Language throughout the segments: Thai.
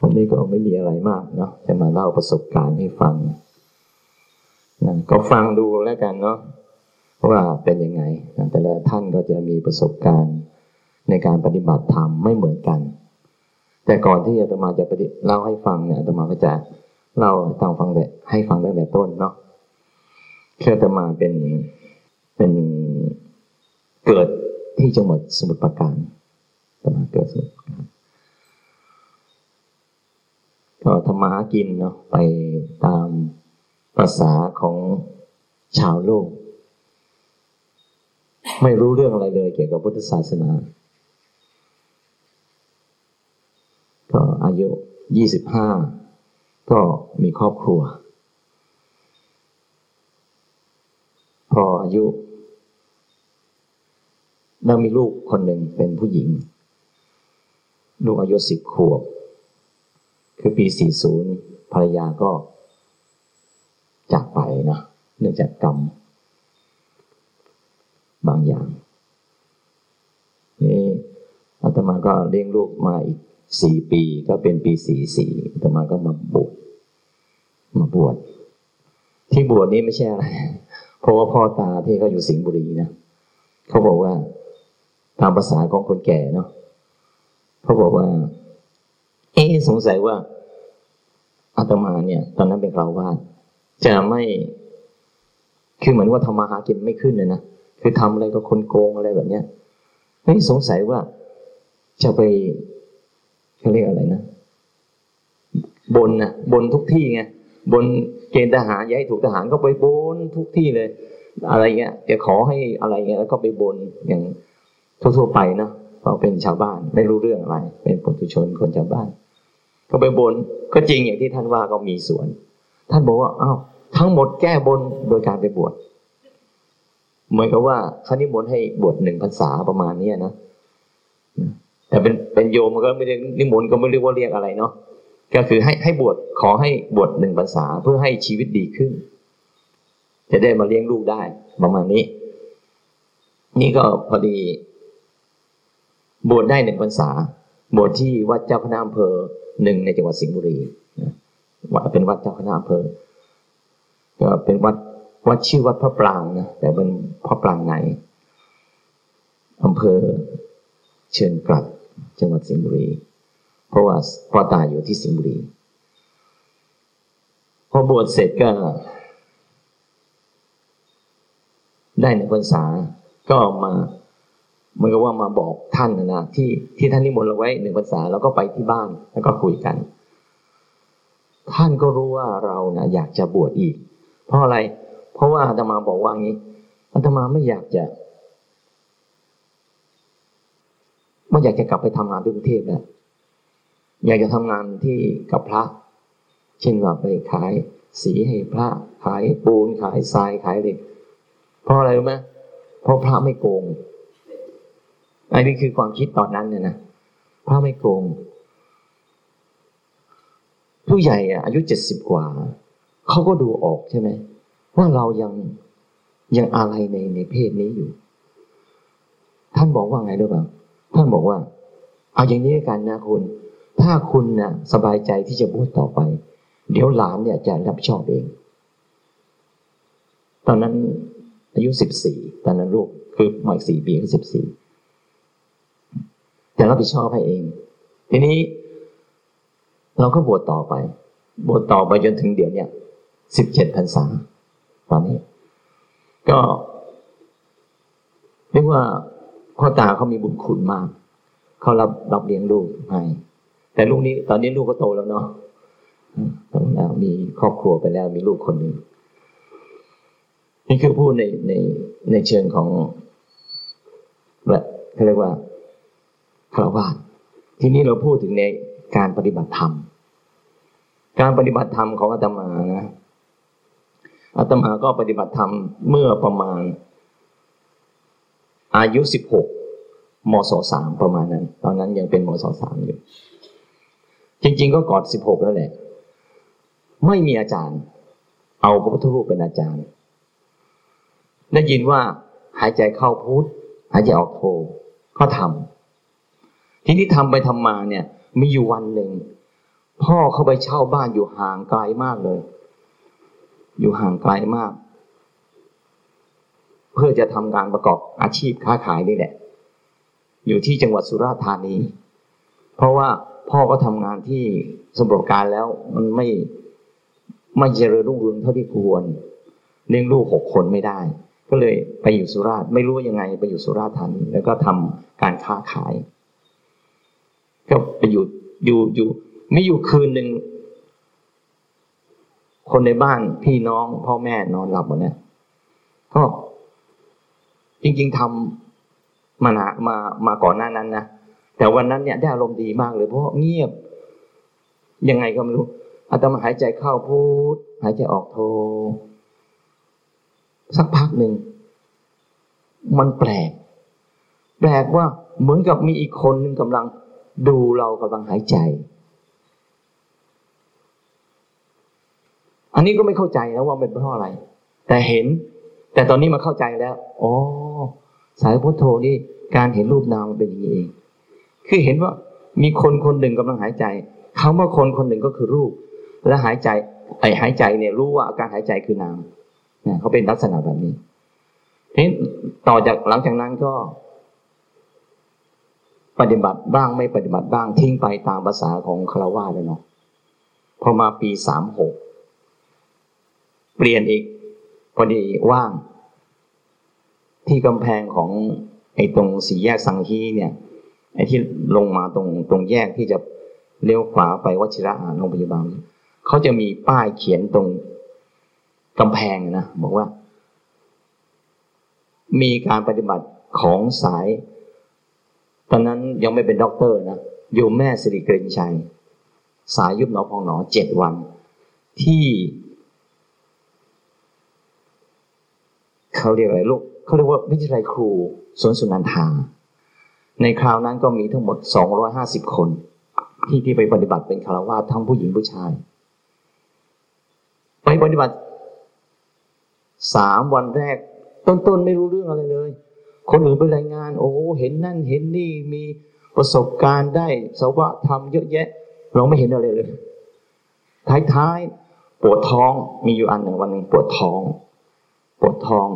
วันนี้ก็ไม่มีอะไรมากเนาะจะมาเล่าประสบการณ์ให้ฟังนะก็ฟังดูแล้วกันเนาะว่าเป็นยังไงแต่ละท่านก็จะมีประสบการณ์ในการปฏิบัติธรรมไม่เหมือนกัน แต่ก่อนที่อาตมาจะปฏิเล่าให้ฟังเนี่ยอาตมาก็จะเล่าทางฟังแต่ให้ฟังตั้งแต่ต้นเนาะคืออาตมาเป็นเป็นเกิดที่จังหวัดสมุทรปราการอาตมาเกิดสมุทรปราการ ก็ทำมาหากินเนาะไปตามภาษาของชาวโลก ไม่รู้เรื่องอะไรเลยเกี่ยวกับพุทธศาสนา ก็อายุยี่สิบห้าก็มีครอบครัว พออายุแล้วมีลูกคนหนึ่งเป็นผู้หญิง ลูกอายุสิบขวบ คือปี 40 ภรรยาก็จากไปนะเนื่องจากกรรม บางอย่างนี่อาตมาก็เลี้ยงลูกมาอีกสี่ปีก็เป็นปีสี่สี่อาตมาก็มาบวชมาบวชที่บวชนี้ไม่ใช่อะไร เพราะว่าพ่อตาที่เขาอยู่สิงห์บุรีนะเขาบอกว่าตามภาษาของคนแก่เนาะเขาบอกว่า สงสัยว่าอาตมาเนี่ย ตอนนั้นเป็นคราวาสจะไม่คือเหมือนว่าทำมาหากินไม่ขึ้นเลยนะคือทำอะไรก็คนโกงอะไรแบบเนี้ยเฮ้ยสงสัยว่าจะไปเขาเรียกอะไรนะบนนะบนทุกที่ไงบนเกณฑ์ทหารย้ายถูกทหารก็ไปบนทุกที่เลย อะไรเงี้ยจะขอให้อะไรเงี้ยแล้วก็ไปบนอย่างทั่วๆไปนะเราเป็นชาวบ้านไม่รู้เรื่องอะไร เป็นปุถุชนคนชาวบ้าน ก็ไปบนก็จริงอย่างที่ท่านว่าก็มีส่วน ท่านบอกว่าอ้าวทั้งหมดแก้บนโดยการไปบวชเหมือนกับว่าเขานิมนต์ให้บวชหนึ่งพรรษาประมาณนี้นะแต่เป็นเป็นโยมมันก็ไม่ได้นิมนต์ก็ไม่เรียกว่าเรียกอะไรเนาะก็คือให้ให้บวชขอให้บวชหนึ่งพรรษาเพื่อให้ชีวิตดีขึ้น จะได้มาเลี้ยงลูกได้ประมาณนี้ นี่ก็พอดี บวชได้หนึ่งพรรษา บวชที่วัดเจ้าคณะอำเภอ หนึ่งในจังหวัดสิงห์บุรีวัดเป็นวัดเจ้าคณะอำเภอก็เป็นวัดวัดชื่อวัดพระปรางนะแต่เป็นพระปรางในอำเภอเชิญกลับจังหวัดสิงห์บุรี เพราะว่าพ่อตาอยู่ที่สิงห์บุรีพอบวชเสร็จก็ ได้ในพรรษาก็มา เหมือนกับว่ามาบอกท่านนะที่ที่ท่านนิมนต์เราไว้หนึ่งภาษาแล้วก็ไปที่บ้านแล้วก็คุยกัน ท่านก็รู้ว่าเรานะอยากจะบวชอีก เพราะอะไร เพราะว่าอาตมาบอกว่างี้อาตมาไม่อยากจะไม่อยากจะกลับไปทำงานที่กรุงเทพแล้วอยากจะทำงานที่กับพระ เช่นว่าไปขายสีให้พระ ขายปูนขายทรายขายเหล็กเพราะอะไรรู้ไหมเพราะพระไม่โกง อันนี้คือความคิดตอนนั้นเนี่ยนะพระไม่โกง ผู้ใหญ่อายุเจ็ดสิบกว่า เขาก็ดูออกใช่ไหม ว่าเรายังยังอะไรในในเพศนี้อยู่ ท่านบอกว่าไงด้วยเปล่าท่านบอกว่า เอาอย่างนี้กันนะคุณ ถ้าคุณนะ่ะสบายใจที่จะบวชต่อไป เดี๋ยวหลานเนี่ยจะรับชอบเอง ตอนนั้นอายุสิบสี่ตอนนั้นลูกคือหมายสี่ปีก็สิบสี่ จะรับผิดชอบให้เอง ทีนี้ เราก็บวชต่อไป บวชต่อไปจนถึงเดี๋ยวเนี้ยสิบเจ็ดพรรษาตอนนี้ ก็เรียกว่าพ่อตาเขามีบุญคุณมาก เขารับรับเลี้ยงลูกให้แต่ลูกนี้ ตอนนี้ลูกก็โตแล้วเนาะโตแล้วมีครอบครัวไปแล้วมีลูกคนหนึ่งนี่คือพูดในในในเชิงของแบบเขาเรียกว่า คารวะทีนี้เราพูดถึงในการปฏิบัติธรรม การปฏิบัติธรรมของอาตมานะอาตมาก็ปฏิบัติธรรมเมื่อประมาณ อายุสิบหกมศสามประมาณนั้น ตอนนั้นยังเป็นมศสามอยู่ จริง ๆ ก็กอนสิบหกแล้วแหละ ไม่มีอาจารย์ เอาพระพุทธรูปเป็นอาจารย์ ได้ยินว่าหายใจเข้าพุทหายใจออกโทก็ทำ ทีนี้ทำไปทำมาเนี่ย มีอยู่วันหนึ่งพ่อเขาไปเช่าบ้านอยู่ห่างไกลมากเลย อยู่ห่างไกลมาก เพื่อจะทำการประกอบอาชีพค้าขายนี่แหละ อยู่ที่จังหวัดสุราษฎร์ธานี เพราะว่าพ่อก็ทำงานที่สมบรการแล้ว มันไม่ไม่เจริญรุ่งเรืองเท่าที่ควรเลี้ยงลูกหกคนไม่ได้ ก็เลยไปอยู่สุราษฎร์ไม่รู้ยังไง ไปอยู่สุราษฎร์ธานีแล้วก็ทำการค้าขาย ก็ไปอยู่อยู่อยู่ไม่อยู่คืนหนึ่งคนในบ้านพี่น้องพ่อแม่นอนหลับหมดเนี่ยก็จริง ๆทำมานามามาก่อนหน้านั้นนะแต่วันนั้นเนี่ยได้อารมณ์ดีมากเลย เพราะเงียบ ยังไงก็ไม่รู้อาตมาหายใจเข้าพูดหายใจออกโท สักพักหนึ่ง มันแปลก แปลกว่าเหมือนกับมีอีกคนหนึ่งกำลัง ดูเรากำลังหายใจ อันนี้ก็ไม่เข้าใจนะว่าเป็นเพราะอะไร แต่เห็น แต่ตอนนี้มาเข้าใจแล้ว อ๋อ สายพุทโธนี่การเห็นรูปนามมันเป็นอย่างนี้เอง คือเห็นว่ามีคนคนหนึ่งกำลังหายใจคาว่าคนคนหนึ่งก็คือรูป และหายใจ ไอหายใจเนี่ยรู้ว่าการหายใจคือนามเนี่ยเขาเป็นลักษณะแบบนี้ทีนี้ต่อจากหลังจากนั้นก็ ปฏิบัติบ้างไม่ปฏิบัติบ้างทิ้งไปตามภาษาของคารวะเลยเนาะพอมาปีสามหกเปลี่ยนอีก พอดีว่าง ที่กำแพงของไอ้ตรงสี่แยกซังฮี้เนี่ยไอ้ที่ลงมาตรงตรงแยกที่จะเลี้ยวขวาไปวชิระอาโรงพยาบาลเขาจะมีป้ายเขียนตรงกำแพงนะบอกว่า มีการปฏิบัติของสาย ตอนนั้นยังไม่เป็นด็อกเตอร์นะอยู่แม่สิริเกรนชัย สายยุบหนอพองหนอเจ็ดวัน ที่เขาเรียกอะไรลูกเขาเรียกว่าวิทยาลัยครูสวนสุนันทา ในคราวนั้นก็มีทั้งหมดสองร้อยห้าสิบคน ที่ที่ไปปฏิบัติเป็นคารวะทั้งผู้หญิงผู้ชาย ไปปฏิบัติสามวันแรก ต้นๆไม่รู้เรื่องอะไรเลย คนอื่นไปรายงาน โอ้เห็นนั่นเห็นนี่มีประสบการณ์ได้สวะทำเยอะแยะ เราไม่เห็นอะไรเลย ท้ายๆปวดท้องมีอยู่อันหนึ่งวันหนึ่งปวดท้อง ปวดท้อง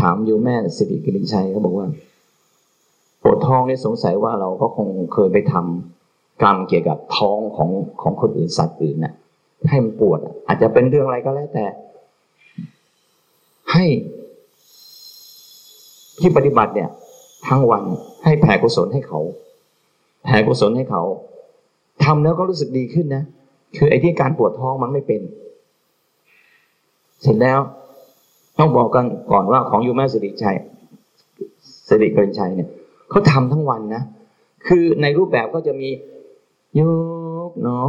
ถามอยู่แม่สิริกิริชัยเขาบอกว่า ปวดท้องนี่สงสัยว่าเราก็คงเคยไปทำกรรมเกี่ยวกับท้องของของคนอื่นสัตว์อื่นน่ะให้มันปวด อาจจะเป็นเรื่องอะไรก็แล้วแต่ ให้ ที่ปฏิบัติเนี่ย ทั้งวันให้แผ่กุศลให้เขา แผ่กุศลให้เขาทำแล้วก็รู้สึกดีขึ้นนะคือไอ้ที่การปวดท้องมันไม่เป็น เสร็จแล้วต้องบอกกันก่อนว่าของยูแม่สิริชัยสิริเกินชัยเนี่ยเขาทำทั้งวันนะคือในรูปแบบก็จะมียกหนอ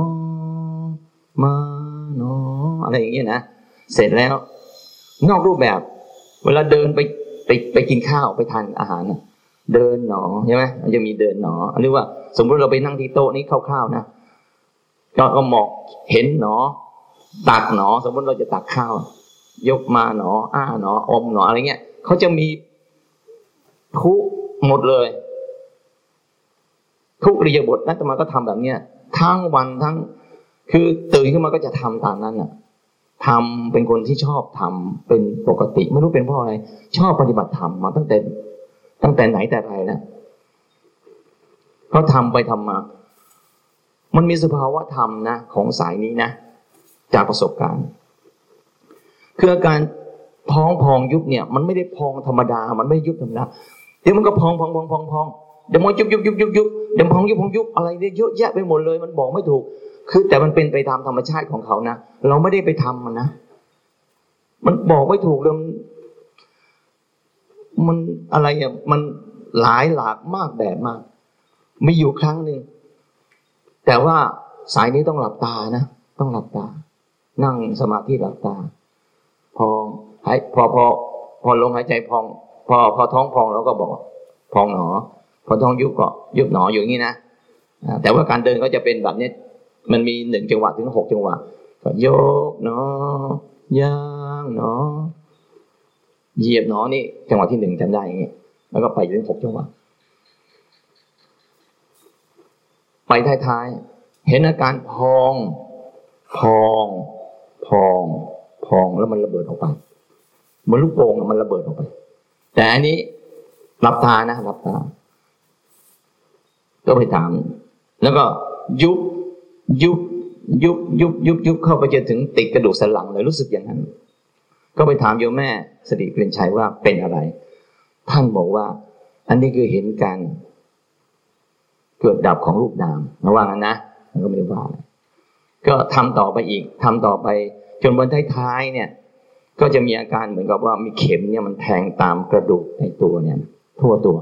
มาหนออะไรอย่างเงี้ยนะเสร็จแล้ว นอกรูปแบบ เวลาเดินไป ไปไปกินข้าวไปทานอาหารเดินหนอใช่ไหมมันจะมีเดินหนอหรือว่า สมมติเราไปนั่งที่โต๊ะนี้คร่าวๆนะก็ก็มองเห็นหนอ ตักหนอ สมมติเราจะตักข้าว ยกมาหนอ อ้าหนออมหนออะไรเงี้ยเขาจะมีทุกหมดเลย ทุกเริยบทนัตมาก็ทำแบบเนี้ยทั้งวันทั้ง คือตื่นขึ้นมาก็จะทำตามนั้นอะ ทำเป็นคนที่ชอบทำเป็นปกติ ไม่รู้เป็นเพราะอะไร ชอบปฏิบัติธรรมมาตั้งแต่ ตั้งแต่ไหนแต่ไรแล้วเขาทำไปทำมา มันมีสภาวะธรรมนะของสายนี้นะ จากประสบการณ์ คืออาการท้องพองยุบเนี่ย มันไม่ได้พองธรรมดา มันไม่ยุบธรรมดาเดี๋ยวมันก็พองพองพองพองพองเดี๋ยวมันยุบยุบยุบยุบยุบเดี๋ยวพองยุบพองยุบอะไรเนี่ยเยอะแยะไปหมดเลย มันบอกไม่ถูก คือแต่มันเป็นไปตามธรรมชาติของเขานะเราไม่ได้ไปทำมันนะมันบอกไม่ถูกเลยมันอะไรอะมันหลายหลากมากแบบมากมีอยู่ครั้งหนึ่งแต่ว่าสายนี้ต้องหลับตานะต้องหลับตา นั่งสมาธิหลับตา พอหายพอพอพอลงหายใจพอง พอพอท้องพองเราก็บอก พองหนอ พอท้องยุบก็ยุบหนออยู่อย่างนี้นะแต่ว่าการเดินก็จะเป็นแบบนี้ มันมีหนึ่งจังหวะถึงหกจังหวะก็ยกหนอย่างหนอเหยียบหนอนี่ จังหวะที่หนึ่งจำได้อย่างนี้แล้วก็ไปถึงหกจังหวะไปท้ายๆเห็นอาการพอง พอง พอง พองแล้วมันระเบิดออกไปเหมือนลูกโป่งมันระเบิดออกไป แต่อันนี้หลับตานะหลับตาก็ไปถาม แล้วก็ยุบ ยุบยุบยุบยุบยุบเข้าไปจนถึงติดกระดูกสันหลังเลยรู้สึกอย่างนั้น ก็ไปถามโยมแม่สติเปลี่ยนชัยว่าเป็นอะไร ท่านบอกว่า อันนี้คือเห็นการเกิดดับของรูปนามระว่างั้นนะมันก็ไม่ได้ว่าก็ทำต่อไปอีกทำต่อไป จนบนท้ายๆเนี่ย ก็จะมีอาการเหมือนกับว่ามีเข็มเนี่ยมันแทงตามกระดูกในตัวเนี่ย ทั่วตัว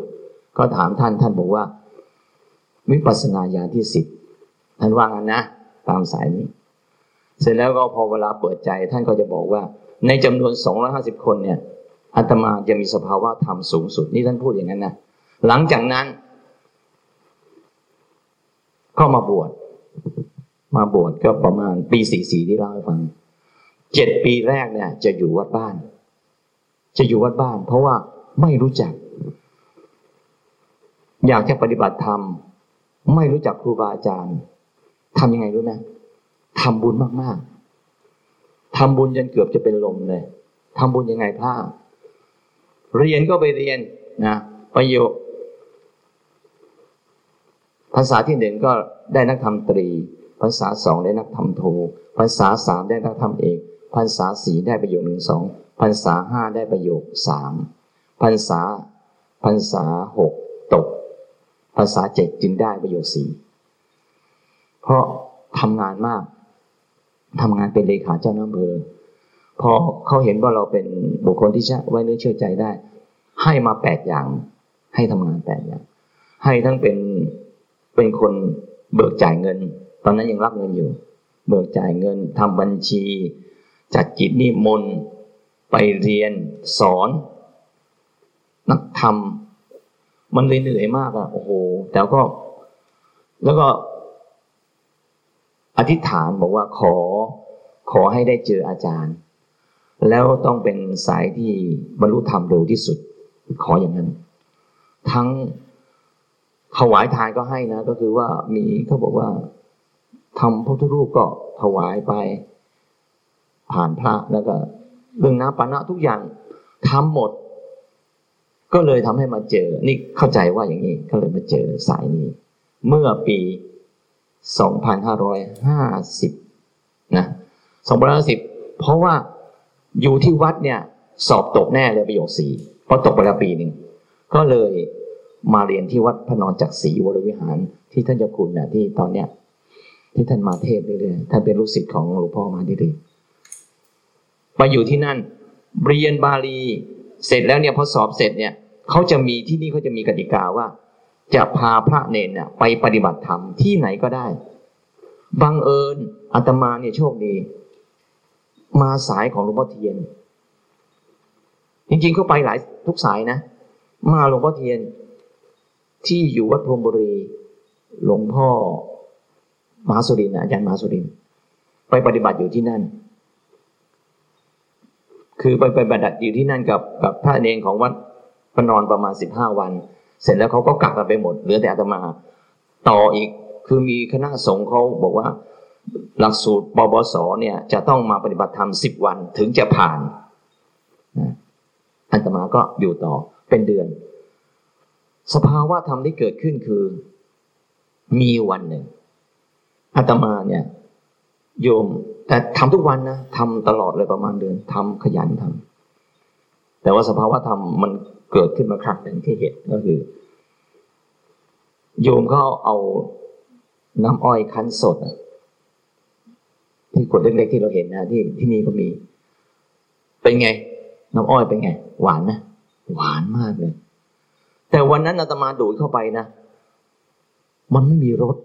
ก็ถามท่านท่านบอกว่า วิปัสสนาญาณที่สิบ ท่านว่างั้นนะ ตามสายนี้ เสร็จแล้วก็พอเวลาเปิดใจท่านก็จะบอกว่า ในจำนวนสองร้อยห้าสิบคนเนี่ยอาตมาจะมีสภาวะธรรมสูงสุดนี่ท่านพูดอย่างนั้นนะหลังจากนั้น ก็มาบวชมาบวชก็ประมาณปีสี่สี่ที่เล่าให้ฟังเจ็ดปีแรกเนี่ย จะอยู่วัดบ้าน จะอยู่วัดบ้าน เพราะว่าไม่รู้จัก อยากจะปฏิบัติธรรม ไม่รู้จักครูบาอาจารย์ ทำยังไงรู้ไหมทำบุญมากๆทำบุญจนเกือบจะเป็นลมเลยทำบุญยังไงผ้าเรียนก็ไปเรียนนะประโยคภาษาที่หนึ่งก็ได้นักธรรมตรี ภาษาสองได้นักธรรมโท ภาษาสามได้นักธรรมเอก ภาษาสี่ได้ประโยคหนึ่งสองภาษาห้าได้ประโยคสามภาษาภาษาหกตก ภาษาเจ็ดจึงได้ประโยคสี่ เพราะทำงานมากทำงานเป็นเลขาเจ้าหน้าอำเภอพอเขาเห็นว่าเราเป็นบุคคลที่ไว้เนื้อเชื่อใจได้ ให้มาแปดอย่าง ให้ทำงานแปดอย่าง ให้ทั้งเป็นเป็นคนเบิกจ่ายเงิน ตอนนั้นยังรับเงินอยู่ เบิกจ่ายเงินทำบัญชี จัดกิจนิมนต์ไปเรียนสอน นักธรรม มันเลยเหนื่อยมากอะโอ้โหแต่ก็ แล้วก็ อธิษฐานบอกว่าขอขอให้ได้เจออาจารย์ แล้วต้องเป็นสายที่บรรลุธรรมเร็วที่สุด ขออย่างนั้น ทั้งถวายทานก็ให้นะ ก็คือว่ามีเขาบอกว่าทำพระพุทธรูปก็ถวายไป ผ่านพระแล้วก็เรื่องน้ำปานะทุกอย่างทำหมด ก็เลยทำให้มาเจอ นี่เข้าใจว่าอย่างนี้ก็เลยมาเจอสายนี้ เมื่อปี สองพันห้าร้อยห้าสิบนะสองพันห้าสิบเพราะว่าอยู่ที่วัดเนี่ยสอบตกแน่เลยประโยคสี่เพราะตกไปแล้วปีหนึ่ง ก็เลยมาเรียนที่วัดพระนอนจักรีวรวิหารที่ท่านเจ้าคุณเนะที่ตอนเนี้ยที่ท่านมาเทศเรื่อยๆท่านเป็นลูกศิษย์ของหลวงพ่อมาดิรีไปอยู่ที่นั่นเรียนบาลีเสร็จแล้วเนี่ยพอสอบเสร็จเนี่ยเขาจะมีที่นี่เขาจะมีกติกาว่า จะพาพระเนนเนี่ยไปปฏิบัติธรรมที่ไหนก็ได้ บังเอิญอาตมาเนี่ยโชคดี มาสายของหลวงพ่อเทียน จริงๆเขาไปหลายทุกสายนะ มาหลวงพ่อเทียน ที่อยู่วัดพรมบุรี หลวงพ่อมหาสุรินอาจารย์มหาสุริน ไปปฏิบัติอยู่ที่นั่น คือไปไปปฏิบัติอยู่ที่นั่นกับกับพระเนรของวัดพนอนประมาณสิบห้าวัน เสร็จแล้วเขาก็กลับกันไปหมด เหลือแต่อาตมา ต่ออีกคือมีคณะสงฆ์เขาบอกว่า หลักสูตรปบสเนี่ย จะต้องมาปฏิบัติธรรมสิบวันถึงจะผ่านอาตมาก็อยู่ต่อเป็นเดือน สภาวะธรรมที่เกิดขึ้นคือ มีวันหนึ่งอาตมาเนี่ย โยม แต่ทำทุกวันนะทำตลอดเลยประมาณเดือนทำขยันทำ แต่ว่าสภาวะธรรมมันเกิดขึ้นมาครั้งหนึ่งที่เห็นก็คือ โยมเขาเอาน้ำอ้อยคั้นสดที่ขวดเล็กๆที่เราเห็นนะที่ที่นี่ก็มี เป็นไง น้ำอ้อยเป็นไง หวานนะหวานมากเลย แต่วันนั้นอาตมาดูดเข้าไปนะ มันไม่มีรส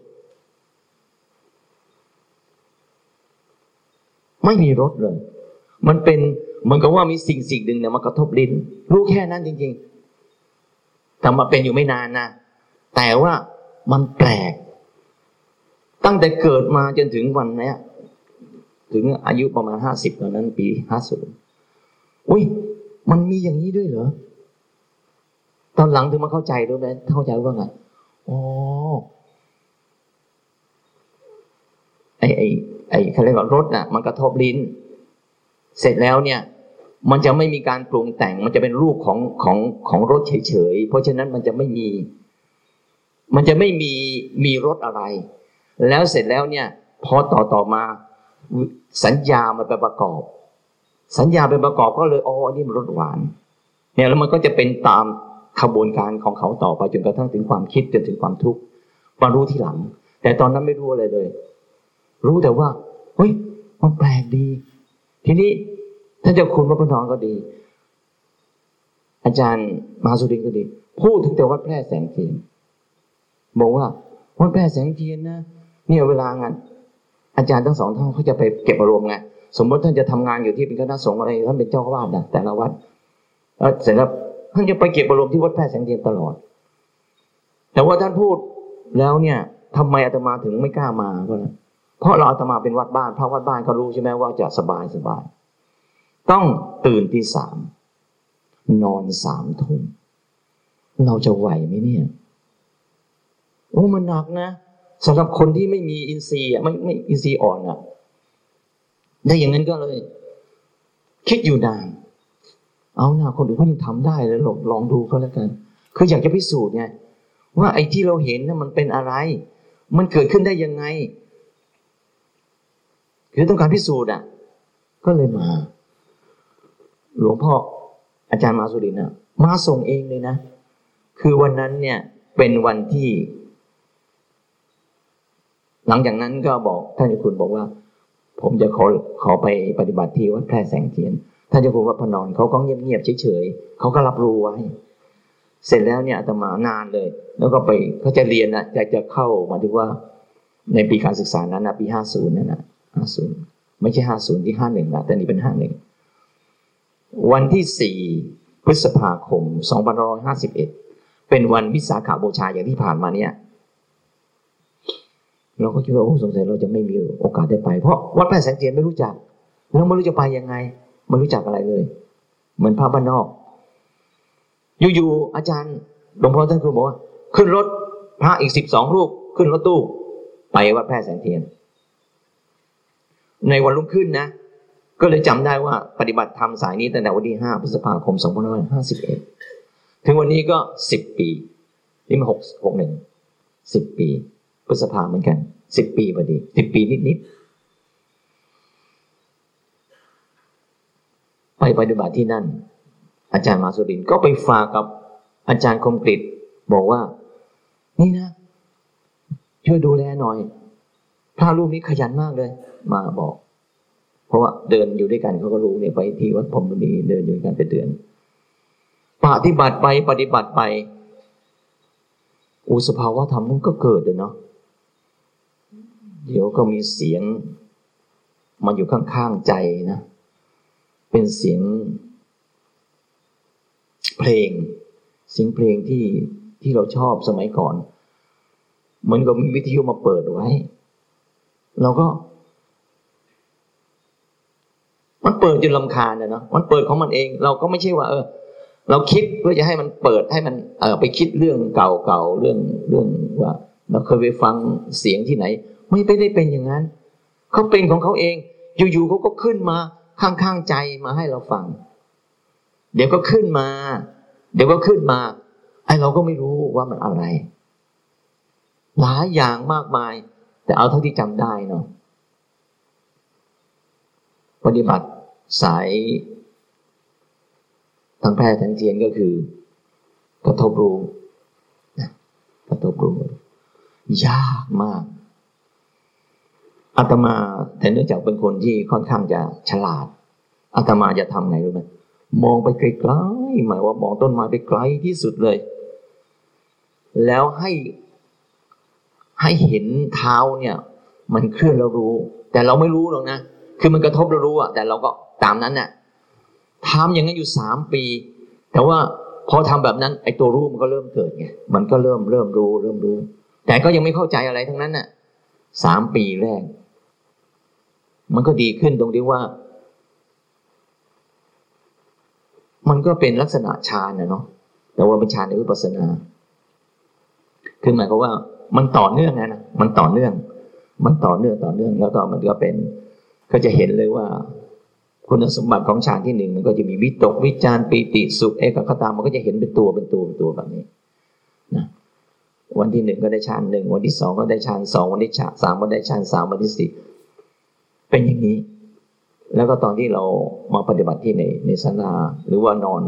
ไม่มีรสเลย มันเป็น เหมือนกับว่ามีสิ่งสิ่งหนึ่งเนี่ยมากระทบลิ้น รู้แค่นั้นจริงๆแต่มาเป็นอยู่ไม่นานนะแต่ว่ามันแปลก ตั้งแต่เกิดมาจนถึงวันนี้ถึงอายุประมาณห้าสิบตอนนั้นปีห้าศูนย์อุ้ยมันมีอย่างนี้ด้วยเหรอตอนหลังถึงมาเข้าใจรู้ไหมเข้าใจว่าไงอ๋อไอ้ไอ้ไอ้เขาเรียกว่ารสน่ะ มันกระทบลิ้น เสร็จแล้วเนี่ย มันจะไม่มีการปรุงแต่ง มันจะเป็นรูปของของของรสเฉยๆ เพราะฉะนั้นมันจะไม่มี มันจะไม่มีมีรสอะไร แล้วเสร็จแล้วเนี่ยพอต่อต่อมา สัญญามันไปประกอบ สัญญาไปประกอบก็เลยอ๋ออันนี้มันรสหวาน เนี่ยแล้วมันก็จะเป็นตามขบวนการของเขาต่อไปจนกระทั่งถึงความคิดจนถึงความทุกข์มารู้ที่หลัง แต่ตอนนั้นไม่รู้อะไรเลย รู้แต่ว่าเฮ้ยมันแปลกดี ทีนี้ ท่านเจ้าคุณวัดพระนอนก็ดี อาจารย์มหาสุรินก็ดี พูดถึงแต่วัดแพร่แสงเทียนบอกว่าวัดแพร่แสงเทียนนะเนี่ยเวลางานอาจารย์ทั้งสองท่านเขาจะไปเก็บอารมณ์ไงสมมติท่านจะทำงานอยู่ที่เป็นคณะสงฆ์อะไรท่านเป็นเจ้าวาสนะแต่ละวัดเสร็จแล้วท่านจะไปเก็บอารมณ์ที่วัดแพร่แสงเทียนตลอด แต่ว่าท่านพูดแล้วเนี่ยทำไมอาตมาถึงไม่กล้ามาก็นะเพราะเราอาตมาเป็นวัดบ้านพระวัดบ้านก็รู้ใช่ไหมว่าจะสบายสบาย ต้องตื่นที่สามนอนสามทุ่มเราจะไหวไหมเนี่ยโอ้มันหนักนะสำหรับคนที่ไม่มีอินทรีย์อะไม่ไม่อินทรีย์อ่อนอะได้อย่างนั้นก็เลย คิดอยู่นานเอาหน้าคนอื่นเขายังทำได้แล้วลองดูก็แล้วกัน คืออยากจะพิสูจน์ไงว่าไอ้ที่เราเห็นนั้นมันเป็นอะไร มันเกิดขึ้นได้ยังไง คือต้องการพิสูจน์อะ ก็เลยมา หลวงพ่ออาจารย์มาสุรินนะมาส่งเองเลยนะ คือวันนั้นเนี่ยเป็นวันที่ หลังจากนั้นก็บอกท่านเจ้าคุณบอกว่า ผมจะขอขอไปปฏิบัติที่วัดแพร่แสงเทียน ท่านเจ้าคุณวัดพนอนเขาก็เงียบๆเฉยๆเขาก็รับรู้ไว้ เสร็จแล้วเนี่ยอาตมานานเลย แล้วก็ไปเขาจะเรียนนะอยากจะเข้ามาถึงว่า ในปีการศึกษานั้นนะปีห้าศูนย์นั่นนะห้าศูนย์ไม่ใช่ห้าศูนย์ที่ห้าหนึ่งนะแต่นี่เป็นห้าหนึ่ง วันที่สี่พฤษภาคมสองพันร้อยห้าสิบเอ็ดเป็นวันวิสาขาบูชาอย่างที่ผ่านมาเนี่ย เราก็คิดว่าโอ้สงสัยเราจะไม่มีโอกาสได้ไป เพราะวัดแพร่แสงเทียนไม่รู้จัก แล้วไม่รู้จะไปยังไง ไม่รู้จักอะไรเลย เหมือนพระบ้านนอก อยู่ๆอาจารย์หลวงพ่อท่านครูบอกว่า ขึ้นรถพระอีกสิบสองรูปขึ้นรถตู้ ไปวัดแพร่แสงเทียน ในวันรุ่งขึ้นนะ ก็เลยจำได้ว่าปฏิบัติธรรมสายนี้ตั้งแต่วันที่ห้าพฤษภาคมสองพันห้าสิบเอ็ดถึงวันนี้ก็สิบปี นี่มันหกหกหนึ่งสิบปี พฤษภาเหมือนกันสิบปีพอดีสิบปีนิดๆ ไปปฏิบัติที่นั่น อาจารย์มาสุรินก็ไปฝากกับอาจารย์คมกริตบอกว่า นี่นะ ช่วยดูแลหน่อยพระรูปนี้ขยันมากเลย มาบอก เพราะว่าเดินอยู่ด้วยกันเขาก็รู้เนี่ยไปที่วัดพรมบุรีเดินอยู่ด้วยกันเป็นเดือนปฏิบัติไปปฏิบัติไป อุสภาวะธรรมมันก็เกิดเลยเนาะเดี๋ยวก็มีเสียง มันอยู่ข้างๆใจนะ เป็นเสียง เพลง เสียงเพลงที่ที่เราชอบสมัยก่อนเหมือนกับมีวิทยุมาเปิดไว้ เราก็ มัน เปิดจนลำคาญเนาะมันเปิดของมันเอง เราก็ไม่ใช่ว่า เออ เราคิดเพื่อจะให้มันเปิดให้มันเออไปคิดเรื่องเก่าๆเรื่องเรื่องว่า เราเคยไปฟังเสียงที่ไหน ไม่ไปได้เป็นอย่างนั้นเขาเป็นของเขาเอง อยู่ๆเขาก็ขึ้นมาข้างๆใจมาให้เราฟัง เดี๋ยวก็ขึ้นมา เดี๋ยวก็ขึ้นมาไอ้เราก็ไม่รู้ว่ามันอะไร หลายอย่างมากมาย แต่เอาเท่าที่จำได้เนาะปฏิบัติ สายทางแพทย์ทางเทียนก็คือกระทบรู้กระทบรู้ยากมากอาตมาแต่เนื่องจากเป็นคนที่ค่อนข้างจะฉลาดอาตมาจะทำไงรู้ไหมมองไปไกลๆหมายว่ามองต้นไม้ไปไกลที่สุดเลย แล้วให้ให้เห็นเท้าเนี่ย มันเคลื่อนเรารู้ แต่เราไม่รู้หรอกนะคือมันกระทบเรารู้อะแต่เราก็ตามนั้นเนี่ยทำอย่างนั้นอยู่สามปี แต่ว่าพอทำแบบนั้นไอ้ตัวรู้มันก็เริ่มเกิดไงมันก็เริ่มเริ่มรู้เริ่มรู้ แต่ก็ยังไม่เข้าใจอะไรทั้งนั้นน่ะสามปีแรก มันก็ดีขึ้นตรงที่ว่า มันก็เป็นลักษณะฌานนะเนาะแต่ว่าเป็นฌานในวิปัสสนาคือหมายความว่ามันต่อเนื่องนะนะมันต่อเนื่อง มันต่อเนื่องต่อเนื่องแล้วก็มันก็เป็น ก็จะเห็นเลยว่า คุณสมบัติของฌานที่หนึ่งมันก็จะมีวิตกวิจารปีติสุขเอกคตามันก็จะเห็นเป็นตัวเป็นตัวเป็นตัวแบบนี้นะวันที่หนึ่งก็ได้ฌานหนึ่งวันที่สองก็ได้ฌานสองวันที่สามก็ได้ฌานสามวันที่สี่เป็นอย่างนี้ แล้วก็ตอนที่เรามาปฏิบัติที่ในในศาลาหรือว่านอน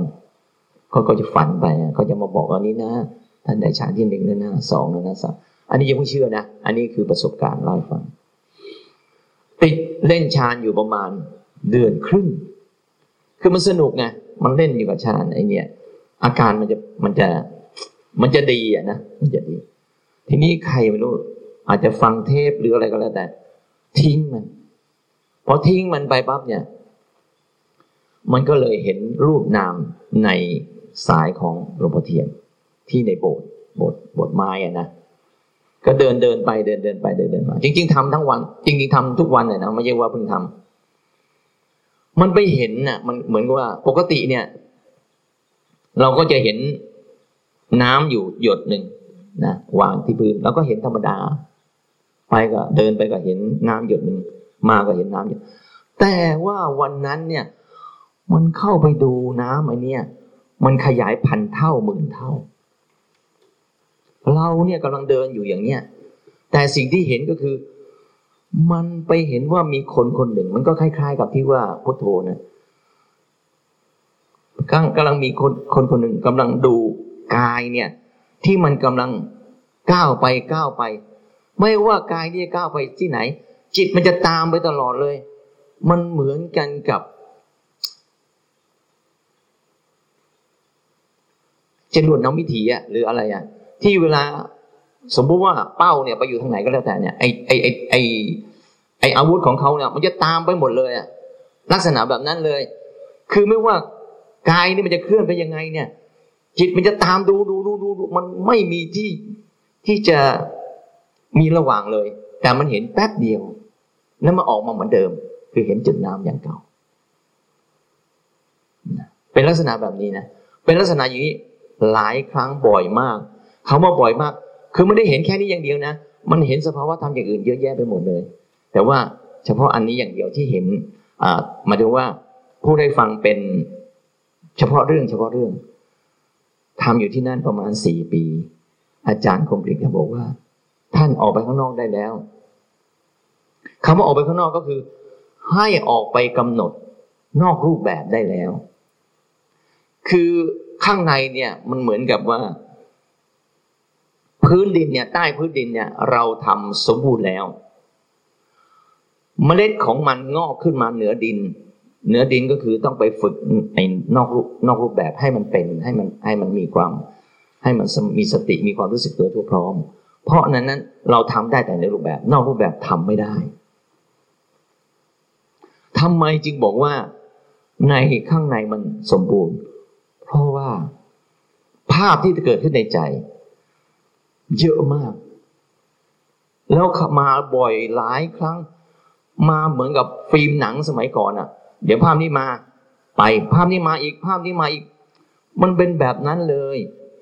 เขาก็จะฝันไปเขาจะมาบอกว่านี้นะท่านได้ฌานที่หนึ่งแล้วนะสองแล้วนะสามอันนี้ยังไม่เชื่อนะ อันนี้คือประสบการณ์เล่าให้ฟังติดเล่นฌานอยู่ประมาณ เดือนครึ่ง คือมันสนุกไง มันเล่นอยู่กับฌานไอเนี่ย อาการมันจะมันจะมันจะดีอะนะ มันจะดี ทีนี้ใครไม่รู้ อาจจะฟังเทปหรืออะไรก็แล้วแต่ ทิ้งมัน พอทิ้งมันไปปั๊บเนี่ย มันก็เลยเห็นรูปนามในสายของหลวงพ่อเทียนที่ในโบสถ์โบสถ์โบสถ์ไม้อะนะก็เดินเดินไปเดินเดินไปเดินเดินมาจริง ๆทำทั้งวัน จริง ๆทำทุกวันเลยนะไม่ใช่ว่าเพิ่งทำ มันไปเห็นน่ะ มันเหมือนกับว่า ปกติเนี่ย เราก็จะเห็นน้ำอยู่หยดหนึ่งนะวางที่พื้นเราก็เห็นธรรมดา ไปก็เดินไปก็เห็นน้ำหยดหนึ่งมาก็เห็นน้ำหยดแต่ว่าวันนั้นเนี่ย มันเข้าไปดูน้ำไอ้นี่มันขยายพันเท่าหมื่นเท่า เราเนี่ยกำลังเดินอยู่อย่างเนี้ยแต่สิ่งที่เห็นก็คือ มันไปเห็นว่ามีคนคนหนึ่ง มันก็คล้าย ๆ กับที่ว่าพุทโธนะกำลังมีคนคนคนหนึ่งกำลังดูกายเนี่ย ที่มันกำลังก้าวไปก้าวไป ไม่ว่ากายที่จะก้าวไปที่ไหน จิตมันจะตามไปตลอดเลย มันเหมือนกันกับ จรวดน้ำวิถีอะหรืออะไรอะที่เวลา สมมุติว่าเป้าเนี่ยไปอยู่ทางไหนก็แล้วแต่เนี่ยไอไอไอไอไออาวุธของเขาเนี่ยมันจะตามไปหมดเลยอะลักษณะแบบนั้นเลย คือไม่ว่ากายนี่มันจะเคลื่อนไปยังไงเนี่ย จิตมันจะตามดูดูดูดูมันไม่มีที่ที่จะมีระหว่างเลย แต่มันเห็นแป๊บเดียว แล้วมาออกมาเหมือนเดิม คือเห็นจุดน้ำอย่างเก่าเป็นลักษณะแบบนี้นะเป็นลักษณะอย่างนี้หลายครั้งบ่อยมากคาว่าบ่อยมาก คือไม่ได้เห็นแค่นี้อย่างเดียวนะ มันเห็นสภาวะธรรมอย่างอื่นเยอะแยะไปหมดเลย แต่ว่าเฉพาะอันนี้อย่างเดียวที่เห็นอ่ามาดูว่าผู้ได้ฟังเป็นเฉพาะเรื่องเฉพาะเรื่องทำอยู่ที่นั่นประมาณสี่ปี อาจารย์คมกริกบอกว่า ท่านออกไปข้างนอกได้แล้วคำว่าออกไปข้างนอกก็คือ ให้ออกไปกำหนดนอกรูปแบบได้แล้ว คือข้างในเนี่ยมันเหมือนกับว่า พื้นดินเนี่ยใต้พื้นดินเนี่ยเราทำสมบูรณ์แล้ว เมล็ดของมันงอกขึ้นมาเหนือดิน เหนือดินก็คือต้องไปฝึกในนอกรูปนอกรูปแบบให้มันเป็นให้มันให้มันมีความ ให้มันมีสติมีความรู้สึกตัวทั่วพร้อม เพราะนั้นนั้นเราทำได้แต่ในรูปแบบ นอกรูปแบบทำไม่ได้ทำไมจึงบอกว่าในข้างในมันสมบูรณ์ เพราะว่าภาพที่เกิดขึ้นในใจ เยอะมาก แล้วมาบ่อยหลายครั้ง มาเหมือนกับฟิล์มหนังสมัยก่อนอะ่ะ เดี๋ยวภาพนี้มา ไปภาพนี้มาอีกภาพนี้มาอีก มันเป็นแบบนั้นเลย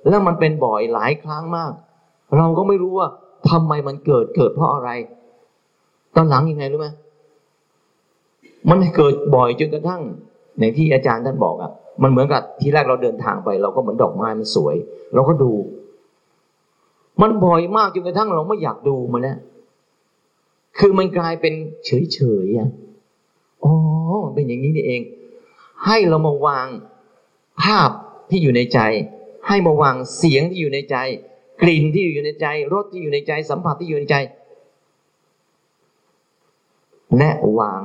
แล้วมันเป็นบ่อยหลายครั้งมาก เราก็ไม่รู้ว่าทำไมมันเกิดเกิดเพราะอะไร ตอนหลังยังไงรู้ไหมมันเกิดบ่อยจนกระทั่งในที่อาจารย์ท่านบอกอะ่ะ มันเหมือนกับที่แรกเราเดินทางไป เราก็เหมือนดอกไม้มันสวย เราก็ดู มันบ่อยมากจนกระทั่งเราไม่อยากดูมันแล้ว คือมันกลายเป็นเฉยๆอะอ๋อเป็นอย่างนี้นี่เอง ให้เรามาวางภาพที่อยู่ในใจ ให้มาวางเสียงที่อยู่ในใจ กลิ่นที่อยู่ในใจ รสที่อยู่ในใจ สัมผัสที่อยู่ในใจ และวาง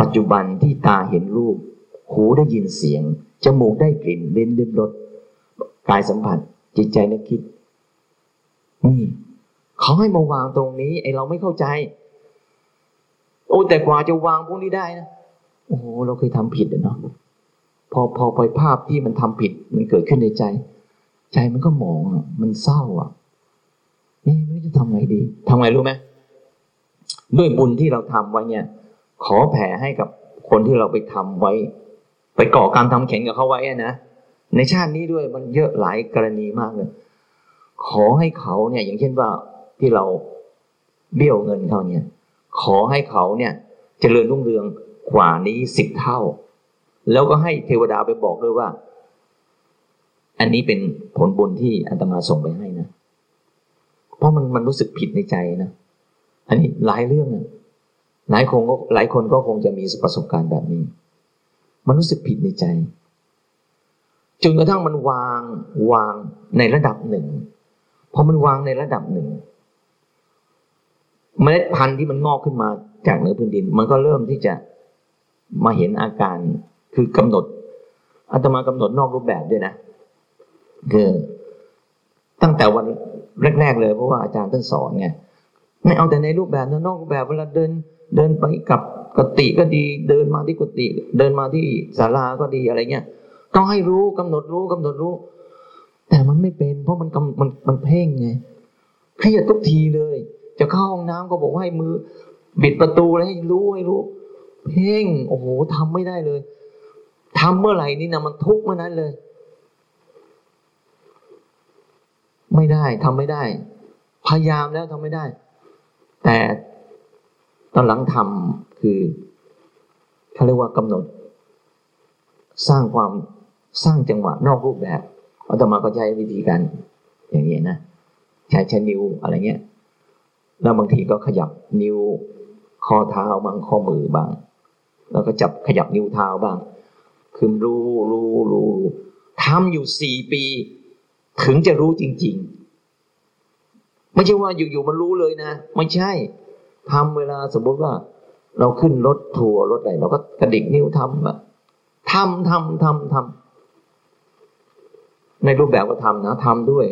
ปัจจุบันที่ตาเห็นรูป หูได้ยินเสียง จมูกได้กลิ่น เลิ้นลิ้มรสกายสัมผัส จิตใจนึกคิด เขาให้มาวางตรงนี้ ไอเราไม่เข้าใจ โอ้แต่กว่าจะวางพวกนี้ได้นะโอ้โหเราเคยทำผิดเนาะพอพอไปภาพที่มันทำผิด มันเกิดขึ้นในใจ ใจมันก็หมองอะ มันเศร้าอะนี่ไม่รู้จะทำไงดีทำไงรู้ไหมด้วยบุญที่เราทำไว้เนี่ย ขอแผ่ให้กับคนที่เราไปทำไว้ ไปก่อการทำเข็นกับเขาไว้นะในชาตินี้ด้วยมันเยอะหลายกรณีมากเลย ขอให้เขาเนี่ยอย่างเช่นว่าที่เราเบี้ยวเงินเขาเนี่ยขอให้เขาเนี่ยเจริญรุ่งเรืองกว่านี้สิบเท่า แล้วก็ให้เทวดาไปบอกด้วยว่า อันนี้เป็นผลบุญที่อาตมาส่งไปให้นะเพราะมันมันรู้สึกผิดในใจนะอันนี้หลายเรื่องนะหลายคนก็หลายคนก็คงจะมีประสบการณ์แบบนี้ มันรู้สึกผิดในใจจนกระทั่งมันวางวางในระดับหนึ่ง พอมันวางในระดับหนึ่งเมล็ดพันธุ์ที่มันงอกขึ้นมาจากเหนือพื้นดิน มันก็เริ่มที่จะมาเห็นอาการคือกำหนดอาตมากำหนดนอกรูปแบบด้วยนะคือตั้งแต่วันแรก ๆ เลยเพราะว่าอาจารย์ท่านสอนไงไม่เอาแต่ในรูปแบบนะนอกรูปแบบเวลาเดินเดินไปกับกติก็ดี เดินมาที่กุฏิเดินมาที่ศาลาก็ดีอะไรเงี้ยต้องให้รู้กำหนดรู้กำหนดรู้ แต่มันไม่เป็น เพราะมันมันมันเพ่งไงเครียดทุกทีเลย จะเข้าห้องน้ำก็บอกให้มือ บิดประตูแล้วให้รู้ให้รู้ เพ่ง โอ้โหทำไม่ได้เลยทำเมื่อไหร่นี่นะมันทุกเมื่อนั้นเลย ไม่ได้ทำไม่ได้ พยายามแล้วทำไม่ได้ แต่ตอนหลังทำคือเขาเรียกว่ากำหนด สร้างความสร้างจังหวะนอกรูปแบบ อาตมาก็ใช้วิธีการอย่างนี้นะใช้ใช้นิ้วอะไรเงี้ย แล้วบางทีก็ขยับนิ้วข้อเท้าบางข้อมือบาง แล้วก็จับขยับนิ้วเท้าบ้าง คือรู้รู้รู้ทำอยู่สี่ปี ถึงจะรู้จริง ๆ ไม่ใช่ว่าอยู่ๆมันรู้เลยนะไม่ใช่ทำเวลาสมมติว่า เราขึ้นรถทัวร์รถอะไรเราก็กระดิกนิ้วทำอะทำทำทำทำ ในรูปแบบก็ทำนะทำด้วย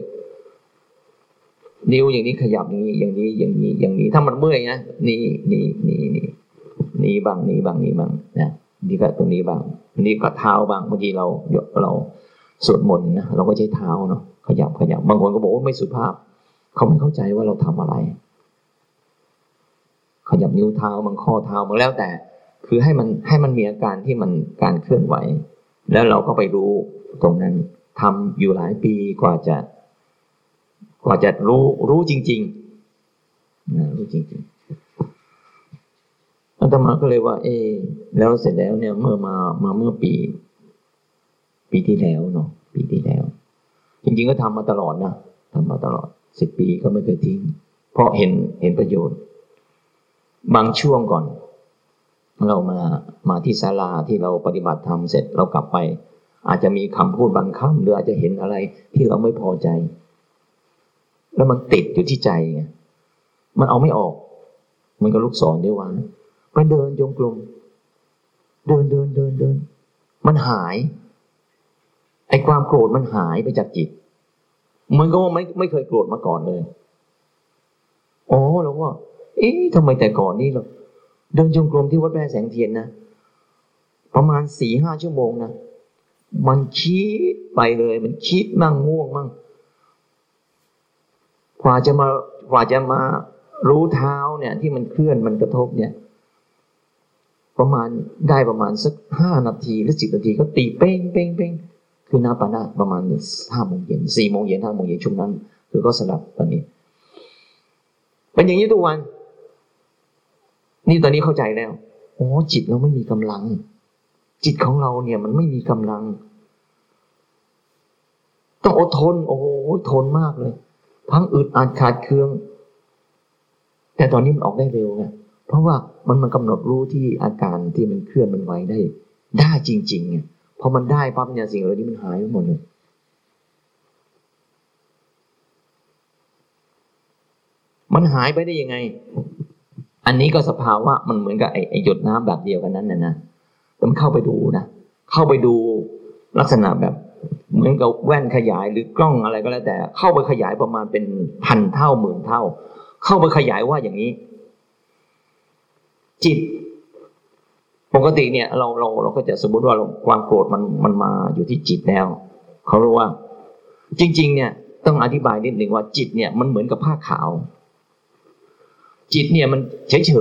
นิ้วอย่างนี้ขยับอย่างนี้ อย่างนี้ อย่างนี้ อย่างนี้ ถ้ามันเมื่อยนะนี่นี่นี่นี่นี่บางนี่บางนี่บางนะนี่ก็ตรงนี้บางนี่ก็เท้าบางบางทีเราเราสวดมนต์นะเราก็ใช้เท้าเนาะขยับขยับบางคนก็บอกว่าไม่สุภาพ เขาไม่เข้าใจว่าเราทำอะไร ขยับนิ้วเท้าบางข้อเท้าบางแล้วแต่ คือให้มันให้มันมีอาการที่มันการเคลื่อนไหว แล้วเราก็ไปรู้ตรงนั้น ทำอยู่หลายปีกว่าจะ กว่าจะรู้รู้จริงๆนะรู้จริงๆอาตมาก็เลยว่า เอ แล้วเสร็จแล้วเนี่ย เมื่อมามาเมื่อปี ปีที่แล้วเนาะปีที่แล้ว จริง ๆ ก็ทำมาตลอดนะทำมาตลอดสิบปีก็ไม่เคยทิ้ง เพราะเห็นเห็นประโยชน์ บางช่วงก่อน เรามามาที่ศาลาที่เราปฏิบัติธรรมเสร็จเรากลับไป อาจจะมีคำพูดบางคำหรืออาจจะเห็นอะไรที่เราไม่พอใจ แล้วมันติดอยู่ที่ใจไงมันเอาไม่ออก มันก็ลูกศรได้ว่าไปเดินจงกรมเดินเดินเดินเดิน มันหาย ไอ้ความโกรธมันหายไปจากจิต มันก็ไม่ไม่เคยโกรธมาก่อนเลยอ๋อแล้วว่า เอ๊ะทำไมแต่ก่อนนี่เราเดินจงกรมที่วัดแม่แสงเทียนนะประมาณสี่ห้าชั่วโมงนะ มันคิดไปเลย มันคิดมั่งง่วงมั่งกว่าจะมากว่าจะมารู้เท้าเนี่ย ที่มันเคลื่อนมันกระทบเนี่ย ประมาณได้ประมาณสักห้านาทีหรือสิบนาทีก็ตีเป้งเป้งเป้งคือนาปานะประมาณห้าโมงเย็นสี่โมงเย็นห้าโมงเย็นช่วงนั้น คือก็สลับตอนนี้ เป็นอย่างนี้ทุกวัน นี่ตอนนี้เข้าใจแล้วโอ้จิตเราไม่มีกำลัง จิตของเราเนี่ยมันไม่มีกำลัง ต้องอดทน โอ้โหทนมากเลยพังอึดอัดขาดเคือง แต่ตอนนี้มันออกได้เร็วไงเพราะว่ามันมันกำหนดรู้ที่อาการที่มันเคลื่อนมันไหวได้ ได้จริงๆไงพอมันได้ปั๊บเนี่ยสิ่งเหล่านี้มันหายไปหมดเลยมันหายไปได้ยังไง อันนี้ก็สภาวะมันเหมือนกับไอ้หยดน้ำแบบเดียวกันนั้นนะนะ ต้องเข้าไปดูนะเข้าไปดูลักษณะแบบเหมือนกับแว่นขยายหรือกล้องอะไรก็แล้วแต่ เข้าไปขยายประมาณเป็นพันเท่าหมื่นเท่า เข้าไปขยายว่าอย่างนี้ จิต ปกติเนี่ย เราเราเราก็จะสมมติว่าความโกรธมันมันมาอยู่ที่จิตแล้วเขารู้ว่า จริง ๆ เนี่ยต้องอธิบายนิดหนึ่งว่าจิตเนี่ยมันเหมือนกับผ้าขาว จิตเนี่ยมันเฉยเฉ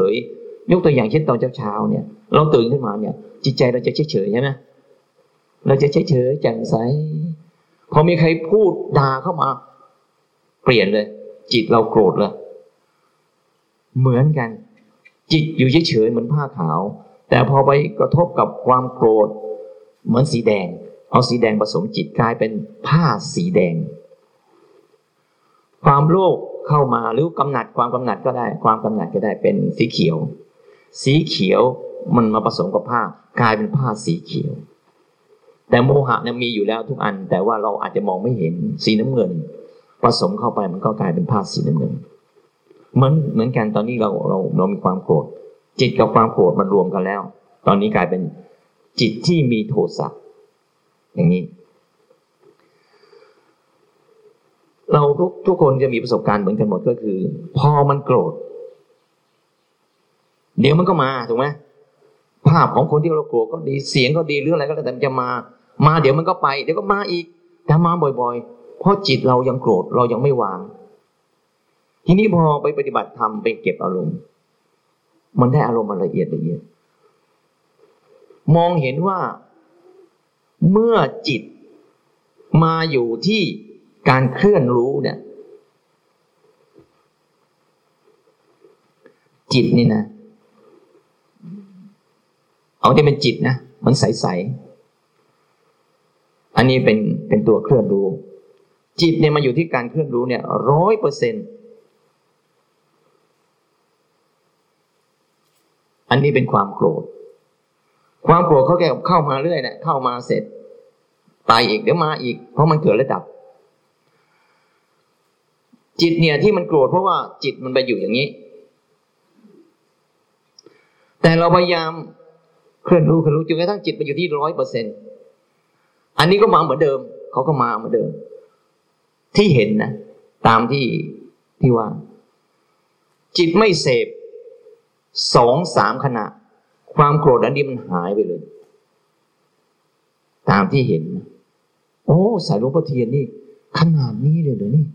ยกตัวอย่างเช่นตอนเช้าๆเนี่ย เราตื่นขึ้นมาเนี่ย จิตใจเราจะเฉยเฉยใช่ไหมเราจะเฉยเฉยแจ่มใสพอมีใครพูดด่าเข้ามา เปลี่ยนเลย จิตเราโกรธเลยเหมือนกัน จิตอยู่เฉยๆเหมือนผ้าขาว แต่พอไปกระทบกับความโกรธ เหมือนสีแดง เอาสีแดงผสมจิตกลายเป็นผ้าสีแดง ความโลภเข้ามาหรือกำหนัดความกำหนัดก็ได้ ความกำหนัดก็ได้เป็นสีเขียว สีเขียวมันมาผสมกับผ้ากลายเป็นผ้าสีเขียว แต่โมหะเนี่ยมีอยู่แล้วทุกอัน แต่ว่าเราอาจจะมองไม่เห็นสีน้ำเงิน ผสมเข้าไปมันก็กลายเป็นผ้าสีน้ำเงินเหมือนเหมือนกันตอนนี้เราเราเรามีความโกรธจิตกับความโกรธมันรวมกันแล้ว ตอนนี้กลายเป็นจิตที่มีโทสะอย่างนี้ เราทุกทุกคนจะมีประสบการณ์เหมือนกันหมดก็คือ พอมันโกรธ เดี๋ยวมันก็มาถูกไหมภาพของคนที่เราโกรธก็ดีเสียงก็ดีหรืออะไรก็แล้วแต่มันจะมา มาเดี๋ยวมันก็ไป เดี๋ยวก็มาอีกแต่มาบ่อย ๆ เพราะจิตเรายังโกรธเรายังไม่วาง ทีนี้พอไปปฏิบัติธรรมไปเก็บอารมณ์ มันได้อารมณ์ละเอียดละเอียด มองเห็นว่าเมื่อจิตมาอยู่ที่การเคลื่อนรู้เนี่ย จิตนี่นะ เอาที่เป็นจิตนะ มันใสๆ อันนี้เป็นเป็นตัวเคลื่อนรู้ จิตเนี่ยมาอยู่ที่การเคลื่อนรู้เนี่ยร้อยเปอร์เซ็นอันนี้เป็นความโกรธ ความโกรธเขาแก่เข้ามาเรื่อยเนะเข้ามาเสร็จไปอีกเดี๋ยวมาอีก เพราะมันเกิดระดับ จิตเนี่ยที่มันโกรธเพราะว่าจิตมันไปอยู่อย่างนี้ แต่เราพยายาม เคลื่อนรู้เคลื่อนรู้จนกระทั่งจิตไปอยู่ที่ร้อยเปอร์เซ็นอันนี้ก็มาเหมือนเดิม เขาก็มาเหมือนเดิม ที่เห็นนะตามที่ที่ว่า จิตไม่เสพสองสามขณะ ความโกรธอันนี้มันหายไปเลย ตามที่เห็น โอ้สายหลวงพ่อเทียนนี่ ขนาดนี้เลยเหรอนี่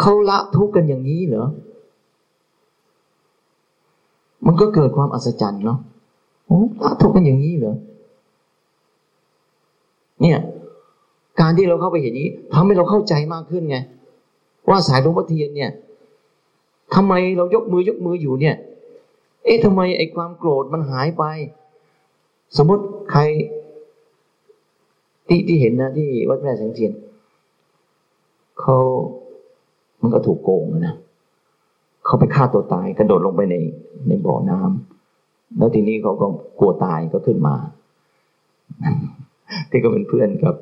เขาละทุกข์กันอย่างนี้เหรอ มันก็เกิดความอัศจรรย์เนาะโอ้ละทุกข์กันอย่างนี้เหรอ เนี่ย การที่เราเข้าไปเห็นนี้ทำให้เราเข้าใจมากขึ้นไง ว่าสายหลวงพ่อเทียนเนี่ยทำไมเรายกมือยกมืออยู่เนี่ย เอ๊ะทำไมไอ้ความโกรธมันหายไป สมมติใคร ที่ที่เห็นนะที่วัดแม่แสงเทียนเขามันก็ถูกโกงนะ เขาไปฆ่าตัวตายกระโดดลงไปในในบ่อน้ำแล้วทีนี้เขาก็กลัวตายก็ขึ้นมา ที่ก็เป็นเพื่อนกับ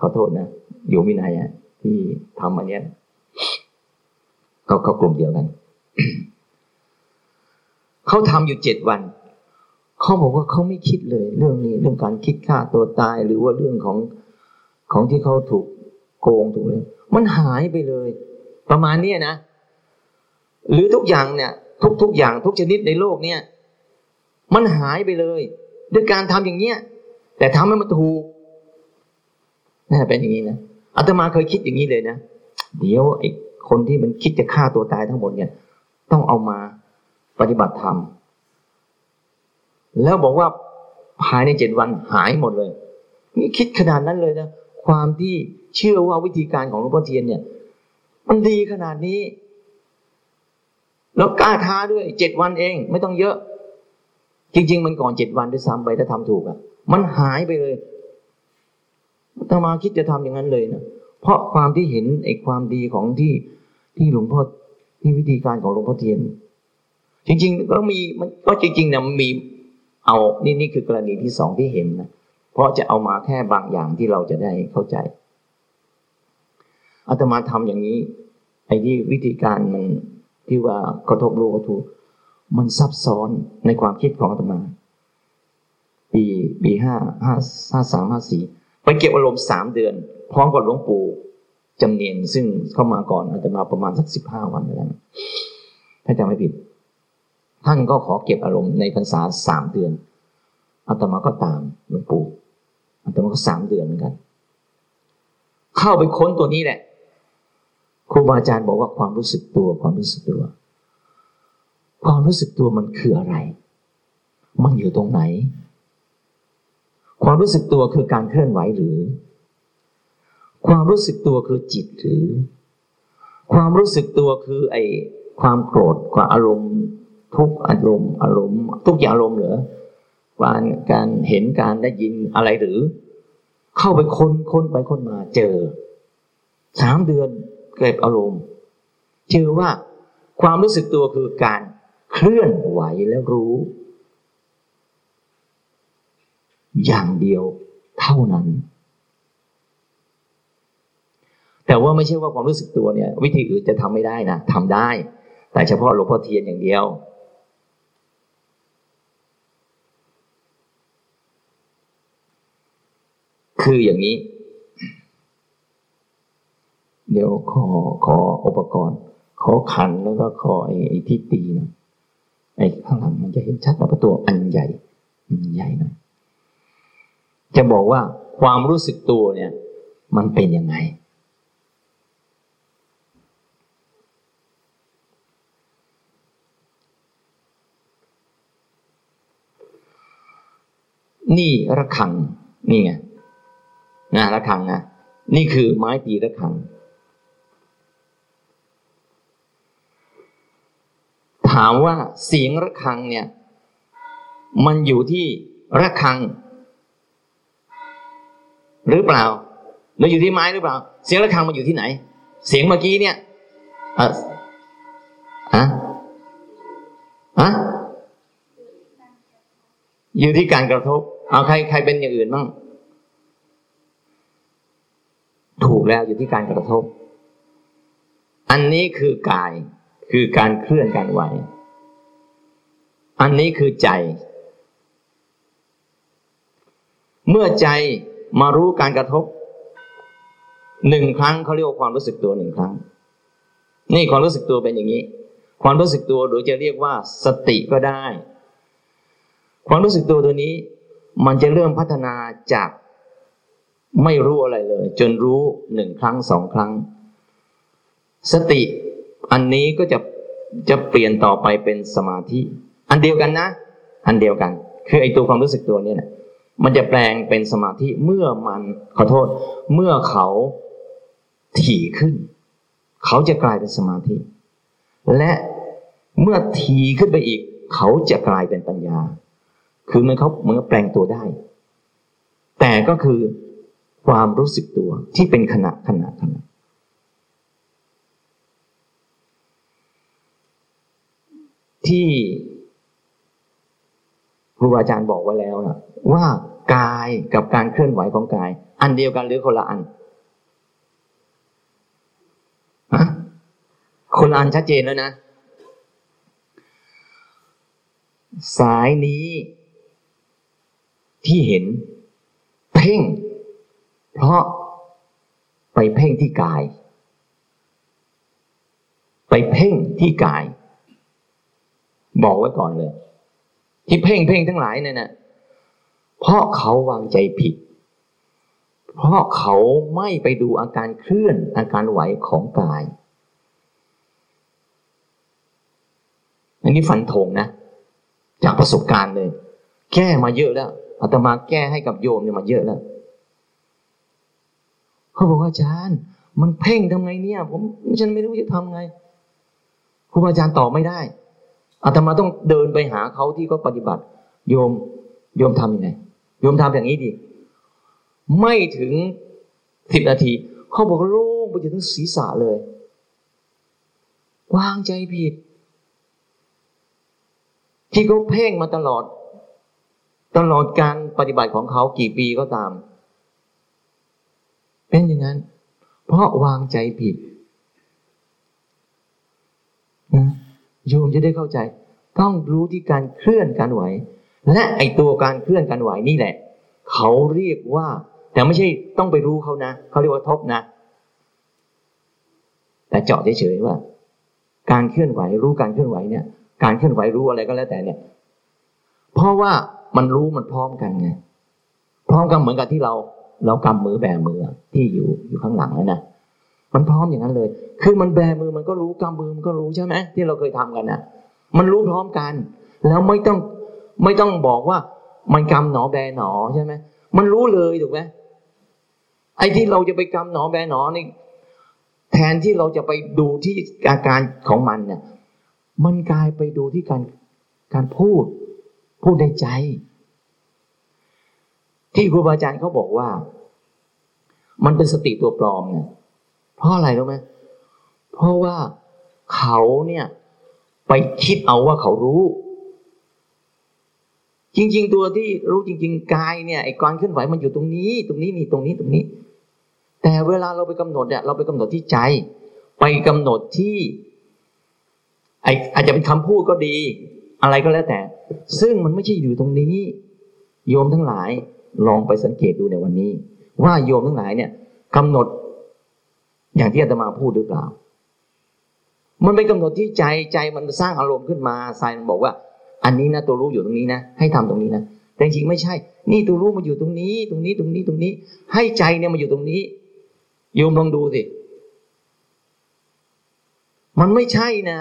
ขอโทษนะอยู่วินัยอะที่ทำอันเนี้ยเขาเขากลุ่มเดียวกันเขาทำอยู่เจ็ดวันเขาบอกว่าเขาไม่คิดเลย เรื่องนี้เรื่องการคิดฆ่าตัวตายหรือว่าเรื่องของของที่เขาถูกโกงถูกเลยมันหายไปเลย ประมาณนี้นะ หรือทุกอย่างเนี่ย ทุกทุกอย่างทุกชนิดในโลกเนี่ย มันหายไปเลย ด้วยการทำอย่างเนี้ยแต่ทำให้มันถูกน่าเป็นอย่างนี้นะอาตมาเคยคิดอย่างนี้เลยนะเดี๋ยวไอ้คนที่มันคิดจะฆ่าตัวตายทั้งหมดเนี่ย ต้องเอามาปฏิบัติธรรมแล้วบอกว่าภายในเจ็ดวันหายหมดเลย นี่คิดขนาดนั้นเลยนะ ความที่เชื่อว่าวิธีการของหลวงพ่อเทียนเนี่ย มันดีขนาดนี้ แล้วกล้าท้าด้วยเจ็ดวันเอง ไม่ต้องเยอะ จริง ๆ มันก่อนเจ็ดวันด้วยซ้ำไปถ้าทำถูกอะ่ะ มันหายไปเลยถ้ามาคิดจะทำอย่างนั้นเลยนะเพราะความที่เห็นไอ้ความดีของที่ที่หลวงพ่อที่วิธีการของหลวงพ่อเทียน จริงๆก็มีมันก็จริงๆนี่ยมีเอานี่นี่คือกรณีที่สองที่เห็นนะเพราะจะเอามาแค่บางอย่างที่เราจะได้เข้าใจอาตมาทำอย่างนี้ ไอ้ที่วิธีการมัน ที่ว่ากระทบรู้กระทูมันซับซ้อนในความคิดของอาตมา ปีปีห้าห้าห้าสามห้าสี่ไปเก็บอารมณ์สามเดือน พร้อมกับหลวงปู่จำเนียนซึ่งเข้ามาก่อนอาตมาประมาณสักสิบห้าวันแล้วถ้าจำไม่ผิด ท่านก็ขอเก็บอารมณ์ในพรรษาสามเดือนอาตมาก็ตามหลวงปู่อาตมาก็สามเดือนเหมือนกัน เข้าไปค้นตัวนี้แหละ ครูบาอาจารย์บอกว่าความรู้สึกตัวความรู้สึกตัว ความรู้สึกตัวมันคืออะไร มันอยู่ตรงไหน ความรู้สึกตัวคือการเคลื่อนไหวหรือ ความรู้สึกตัวคือจิตหรือ ความรู้สึกตัวคือไอความโกรธความอารมณ์ ทุกอารมณ์ อารมณ์ ทุกอย่างอารมณ์เหรอการการเห็นการได้ยินอะไรหรือ เข้าไปค้นค้นไปค้นมาเจอสามเดือน เก็บอารมณ์เจอว่าความรู้สึกตัวคือการเคลื่อนไหวแล้วรู้ อย่างเดียวเท่านั้น แต่ว่าไม่ใช่ว่าความรู้สึกตัวเนี่ย วิธีอื่นจะทำไม่ได้นะทำได้ แต่เฉพาะหลวงพ่อเทียนอย่างเดียวคืออย่างนี้ เดี๋ยวขอขออุปกรณ์ขอขันแล้วก็ขอไอ้ที่ตีนะไอ้ข้างหลังมันจะเห็นชัดว่าประตูอันใหญ่อันใหญ่นะจะบอกว่าความรู้สึกตัวเนี่ย มันเป็นยังไง นี่ระฆังนี่ไงนะระฆังนะนี่คือไม้ตีระฆัง ถามว่าเสียงระฆังเนี่ย มันอยู่ที่ระฆัง หรือเปล่าหรืออยู่ที่ไม้หรือเปล่า เสียงระฆังมันอยู่ที่ไหน เสียงเมื่อกี้เนี่ยอะอะอะอยู่ที่การกระทบ เอาใครใครเป็นอย่างอื่นบ้างถูกแล้วอยู่ที่การกระทบ อันนี้คือกาย คือการเคลื่อนการไหว อันนี้คือใจ เมื่อใจมารู้การกระทบหนึ่งครั้งเขาเรียกว่าความรู้สึกตัวหนึ่งครั้ง นี่ความรู้สึกตัวเป็นอย่างนี้ ความรู้สึกตัวหรือจะเรียกว่าสติก็ได้ ความรู้สึกตัวตัวนี้ มันจะเริ่มพัฒนาจากไม่รู้อะไรเลย จนรู้หนึ่งครั้งสองครั้ง สติ อันนี้ก็จะจะเปลี่ยนต่อไปเป็นสมาธิ อันเดียวกันนะ อันเดียวกัน คือไอตัวความรู้สึกตัวนี้นะมันจะแปลงเป็นสมาธิเมื่อมันขอโทษ เมื่อเขาถี่ขึ้น เขาจะกลายเป็นสมาธิ และเมื่อทีขึ้นไปอีก เขาจะกลายเป็นปัญญา คือมันเขาเมื่อแปลงตัวได้ แต่ก็คือความรู้สึกตัวที่เป็นขณะขณะขณะ ที่ครูอาจารย์บอกไว้แล้วนะว่ากายกับการเคลื่อนไหวของกาย อันเดียวกันหรือคนละอันคนละอันชัดเจนแล้วนะ สายนี้ที่เห็น เพ่ง เพราะไปเพ่งที่กาย ไปเพ่งที่กาย บอกไว้ก่อนเลย ที่เพ่งเพ่งทั้งหลายเนี่ยนะเพราะเขาวางใจผิด เพราะเขาไม่ไปดูอาการเคลื่อนอาการไหวของกาย อันนี้ฟันธงนะ จากประสบการณ์เลย แก้มาเยอะแล้วอาตมาแก้ให้กับโยมเนี่ยมาเยอะแล้วเขาบอกว่าอาจารย์มันเพ่งทำไงเนี่ย ผมฉันไม่รู้จะทำไงครูบาอาจารย์ตอบไม่ได้ อาตมาต้องเดินไปหาเขาที่เขาปฏิบัติ โยมโยมทำยังไงโยมทำอย่างนี้ดิไม่ถึงสิบนาที เขาบอกโล่งไปจนถึงศีรษะเลยวางใจผิด ที่เขาเพ่งมาตลอด ตลอดการปฏิบัติของเขากี่ปีก็ตาม เป็นอย่างนั้น เพราะวางใจผิด โยมจะได้เข้าใจ ต้องรู้ที่การเคลื่อนการไหว และไอตัวการเคลื่อนการไหวนี่แหละ เขาเรียกว่า แต่ไม่ใช่ต้องไปรู้เขานะเขาเรียกว่าทบนะ แต่เจาะเฉยๆว่า การเคลื่อนไหวรู้การเคลื่อนไหวเนี่ย การเคลื่อนไหวรู้อะไรก็แล้วแต่เนี่ย เพราะว่ามันรู้มันพร้อมกันไงพร้อมกันเหมือนกับที่เรา เรากำมือแบมือที่อยู่อยู่ข้างหลังนะมันพร้อมอย่างนั้นเลย คือมันแบมือมันก็รู้กำมือมันก็รู้ใช่ไหมที่เราเคยทำกันนะมันรู้พร้อมกัน แล้วไม่ต้องไม่ต้องบอกว่า มันกำหนอแบหนอใช่ไหมมันรู้เลยถูกไหมไอ้ที่เราจะไปกำหนอแบหนอนี่แทนที่เราจะไปดูที่อาการของมันเนี่ย มันกลายไปดูที่การการพูด พูดในใจ ที่ครูบาอาจารย์เขาบอกว่า มันเป็นสติตัวปลอมเนี่ยเพราะอะไรรู้ไหม เพราะว่าเขาเนี่ยไปคิดเอาว่าเขารู้ จริง ๆ ตัวที่รู้จริง ๆ กายเนี่ยไอ้การเคลื่อนไหวมันอยู่ตรงนี้ ตรงนี้นี่ตรงนี้ตรงนี้ แต่เวลาเราไปกำหนดเนี่ยเราไปกำหนดที่ใจ ไปกำหนดที่ไออาจจะเป็นคำพูดก็ดี อะไรก็แล้วแต่ ซึ่งมันไม่ใช่อยู่ตรงนี้ โยมทั้งหลายลองไปสังเกตดูในวันนี้ ว่าโยมทั้งหลายเนี่ยกำหนดอย่างที่อาตมาพูดหรือเปล่า มันไปกำหนดที่ใจใจมันสร้างอารมณ์ขึ้นมาสายมันบอกว่า อันนี้นะตัวรู้อยู่ตรงนี้นะ ให้ทำตรงนี้นะแต่จริงไม่ใช่ นี่ตัวรู้มาอยู่ตรงนี้ ตรงนี้ตรงนี้ตรงนี้ ให้ใจเนี่ยมาอยู่ตรงนี้โยมลองดูสิมันไม่ใช่นะ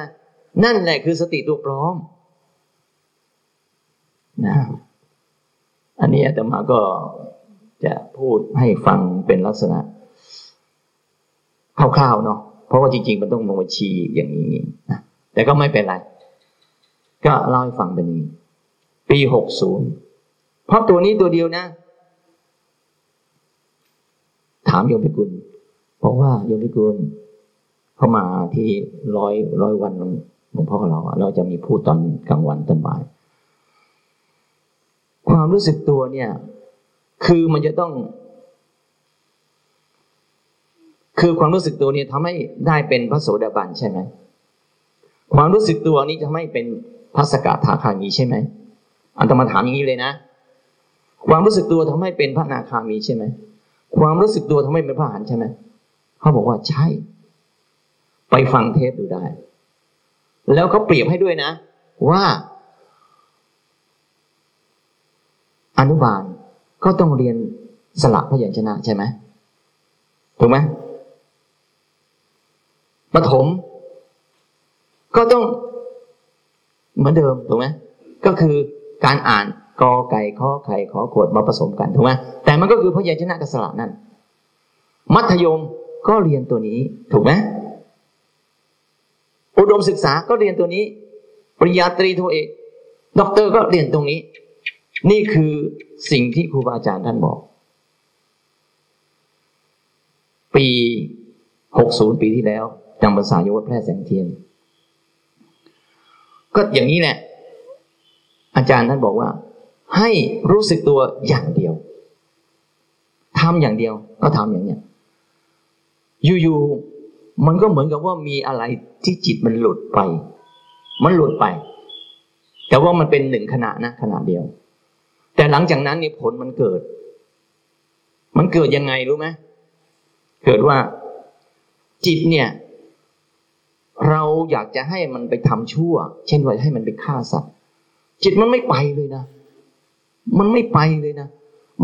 นั่นแหละคือสติตัวปลอมนะอันนี้อาตมาก็จะพูดให้ฟังเป็นลักษณะคร่าวๆเนาะ เพราะว่าจริงๆมันต้องลงมาชี้อย่างนี้นะแต่ก็ไม่เป็นไร ก็เล่าให้ฟังเป็นนี้ ปีหกศูนย์เพราะตัวนี้ตัวเดียวนะ ถามโยมพิกุลเพราะว่าโยมพิกุลเข้ามาที่ร้อยร้อยวันหลวงพ่อเรา เราจะมีพูดตอนกลางวันตอนบ่าย ความรู้สึกตัวเนี่ย คือมันจะต้อง คือความรู้สึกตัวนี่ยทำให้ได้เป็นพระโสดาบันใช่ไหมความรู้สึกตัวนี้จะไม่เป็นพระสกทาคามีใช่ไหมอันตมาถามอย่างนี้เลยนะ ความรู้สึกตัวทำให้เป็นพระนาคามีใช่ไหมความรู้สึกตัวทำให้เป็นพระหันใช่ไหมเขาบอกว่าใช่ ไปฟังเทปดูได้ แล้วเขาเปรียบให้ด้วยนะ ว่า อนุบาลก็ต้องเรียนสละพยัญชนะใช่ไหมถูกไหม ปฐมก็ต้องเหมือนเดิมถูกไหมก็คือการอ่านกอไก่ข้อไข่ขอขวดมาผสมกันถูกไหมแต่มันก็คือพยัญชนะกับสระนั่น มัธยมก็เรียนตัวนี้ถูกไหมอุดมศึกษาก็เรียนตัวนี้ ปริญญาตรีโทเอกด็อกเตอร์ก็เรียนตรงนี้ นี่คือสิ่งที่ครูบาอาจารย์ท่านบอก ปีหกศูนย์ปีที่แล้ว จำพรรษาอยู่วัดแพร่แสงเทียน ก็อย่างนี้แหละ อาจารย์ท่านบอกว่า ให้รู้สึกตัวอย่างเดียวทำอย่างเดียว ก็ทำอย่างเนี้ยอยู่ๆมันก็เหมือนกับว่ามีอะไรที่จิตมันหลุดไป มันหลุดไป แต่ว่ามันเป็นหนึ่งขณะนะขณะเดียว แต่หลังจากนั้นนี่ผลมันเกิด มันเกิดยังไงรู้ไหมเกิดว่าจิตเนี่ย เราอยากจะให้มันไปทำชั่ว เช่นว่าให้มันไปฆ่าสัตว์ จิตมันไม่ไปเลยนะ มันไม่ไปเลยนะ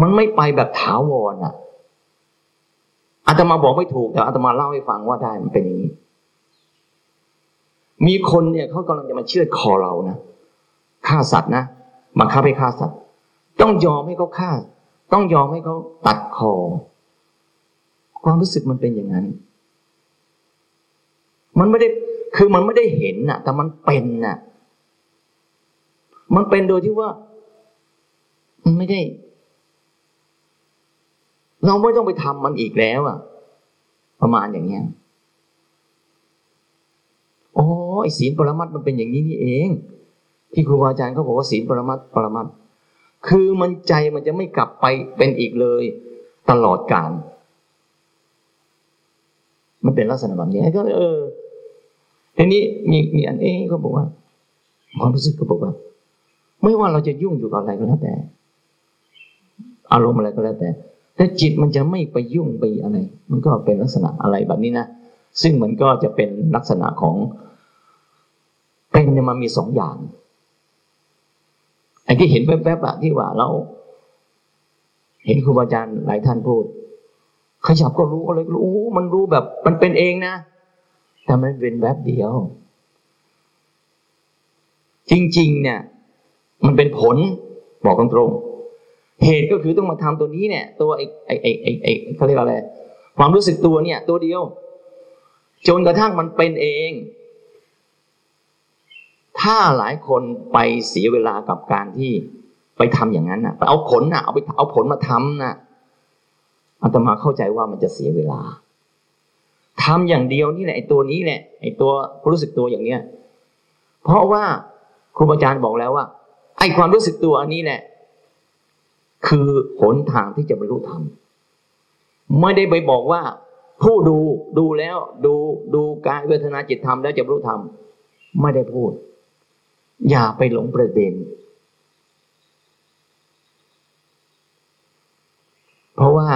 มันไม่ไปแบบถาวรอะอาตมาบอกไม่ถูกแต่อาตมาเล่าให้ฟังว่าได้มันเป็นอย่างนี้ มีคนเนี่ยเขากำลังจะมาเชื่อคอเรานะฆ่าสัตว์นะมาฆ่าไปฆ่าสัตว์ ต้องยอมให้เขาฆ่า ต้องยอมให้เขาตัดคอ ความรู้สึกมันเป็นอย่างนั้น มันไม่ได้คือมันไม่ได้เห็นน่ะ แต่มันเป็นน่ะ มันเป็นโดยที่ว่า มันไม่ได้ เราไม่ต้องไปทำมันอีกแล้วอะประมาณอย่างเงี้ยโอ้ไอศีลปรมัตมันเป็นอย่างนี้นี่เอง ที่ครูบาอาจารย์เขาบอกว่าศีลปรมัตปรมัตคือมันใจมันจะไม่กลับไปเป็นอีกเลย ตลอดกาลมันเป็นลักษณะแบบนี้ก็เออ ทีนี้มีมีอันเองก็บอกว่าความรู้สึกก็บอกว่า ไม่ว่าเราจะยุ่งอยู่กับอะไรก็แล้วแต่ อารมณ์อะไรก็แล้วแต่ แต่จิตมันจะไม่ไปยุ่งไปอะไร มันก็เป็นลักษณะอะไรแบบนี้นะซึ่งมันก็จะเป็นลักษณะของ เป็นเนี่ยมันมีสองอย่างไอ้ที่เห็นแวบๆอะที่ว่าเรา เห็นครูบาอาจารย์หลายท่านพูด ขยับก็รู้อะไรรู้มันรู้แบบ มันเป็นเองนะ แต่มันเป็นแวบเดียว จริง ๆ เนี่ย มันเป็นผลบอกตรงๆเหตุก็คือต้องมาทำตัวนี้เนี่ย ตัวไอ้ไอ้ไอ้ไอ้ไอ้เขาเรียกอะไร ความรู้สึกตัวเนี่ย ตัวเดียว จนกระทั่งมันเป็นเอง ถ้าหลายคนไปเสียเวลากับการที่ไปทำอย่างนั้นนะไปเอาผลนะเอาไปเอาผลมาทำนะอาตมาเข้าใจว่ามันจะเสียเวลา ทำอย่างเดียวนี่แหละไอ้ตัวนี้แหละไอ้ตัวรู้สึกตัวอย่างเนี้ยเพราะว่าครูอาจารย์บอกแล้วว่า ไอ้ความรู้สึกตัวอันนี้แหละ คือหนทางที่จะบรรลุธรรมไม่ได้ไปบอกว่า ผู้ดูดูแล้วดูดูกายเวทนาจิตธรรมแล้วจะบรรลุธรรมไม่ได้พูด อย่าไปหลงประเด็น เพราะว่า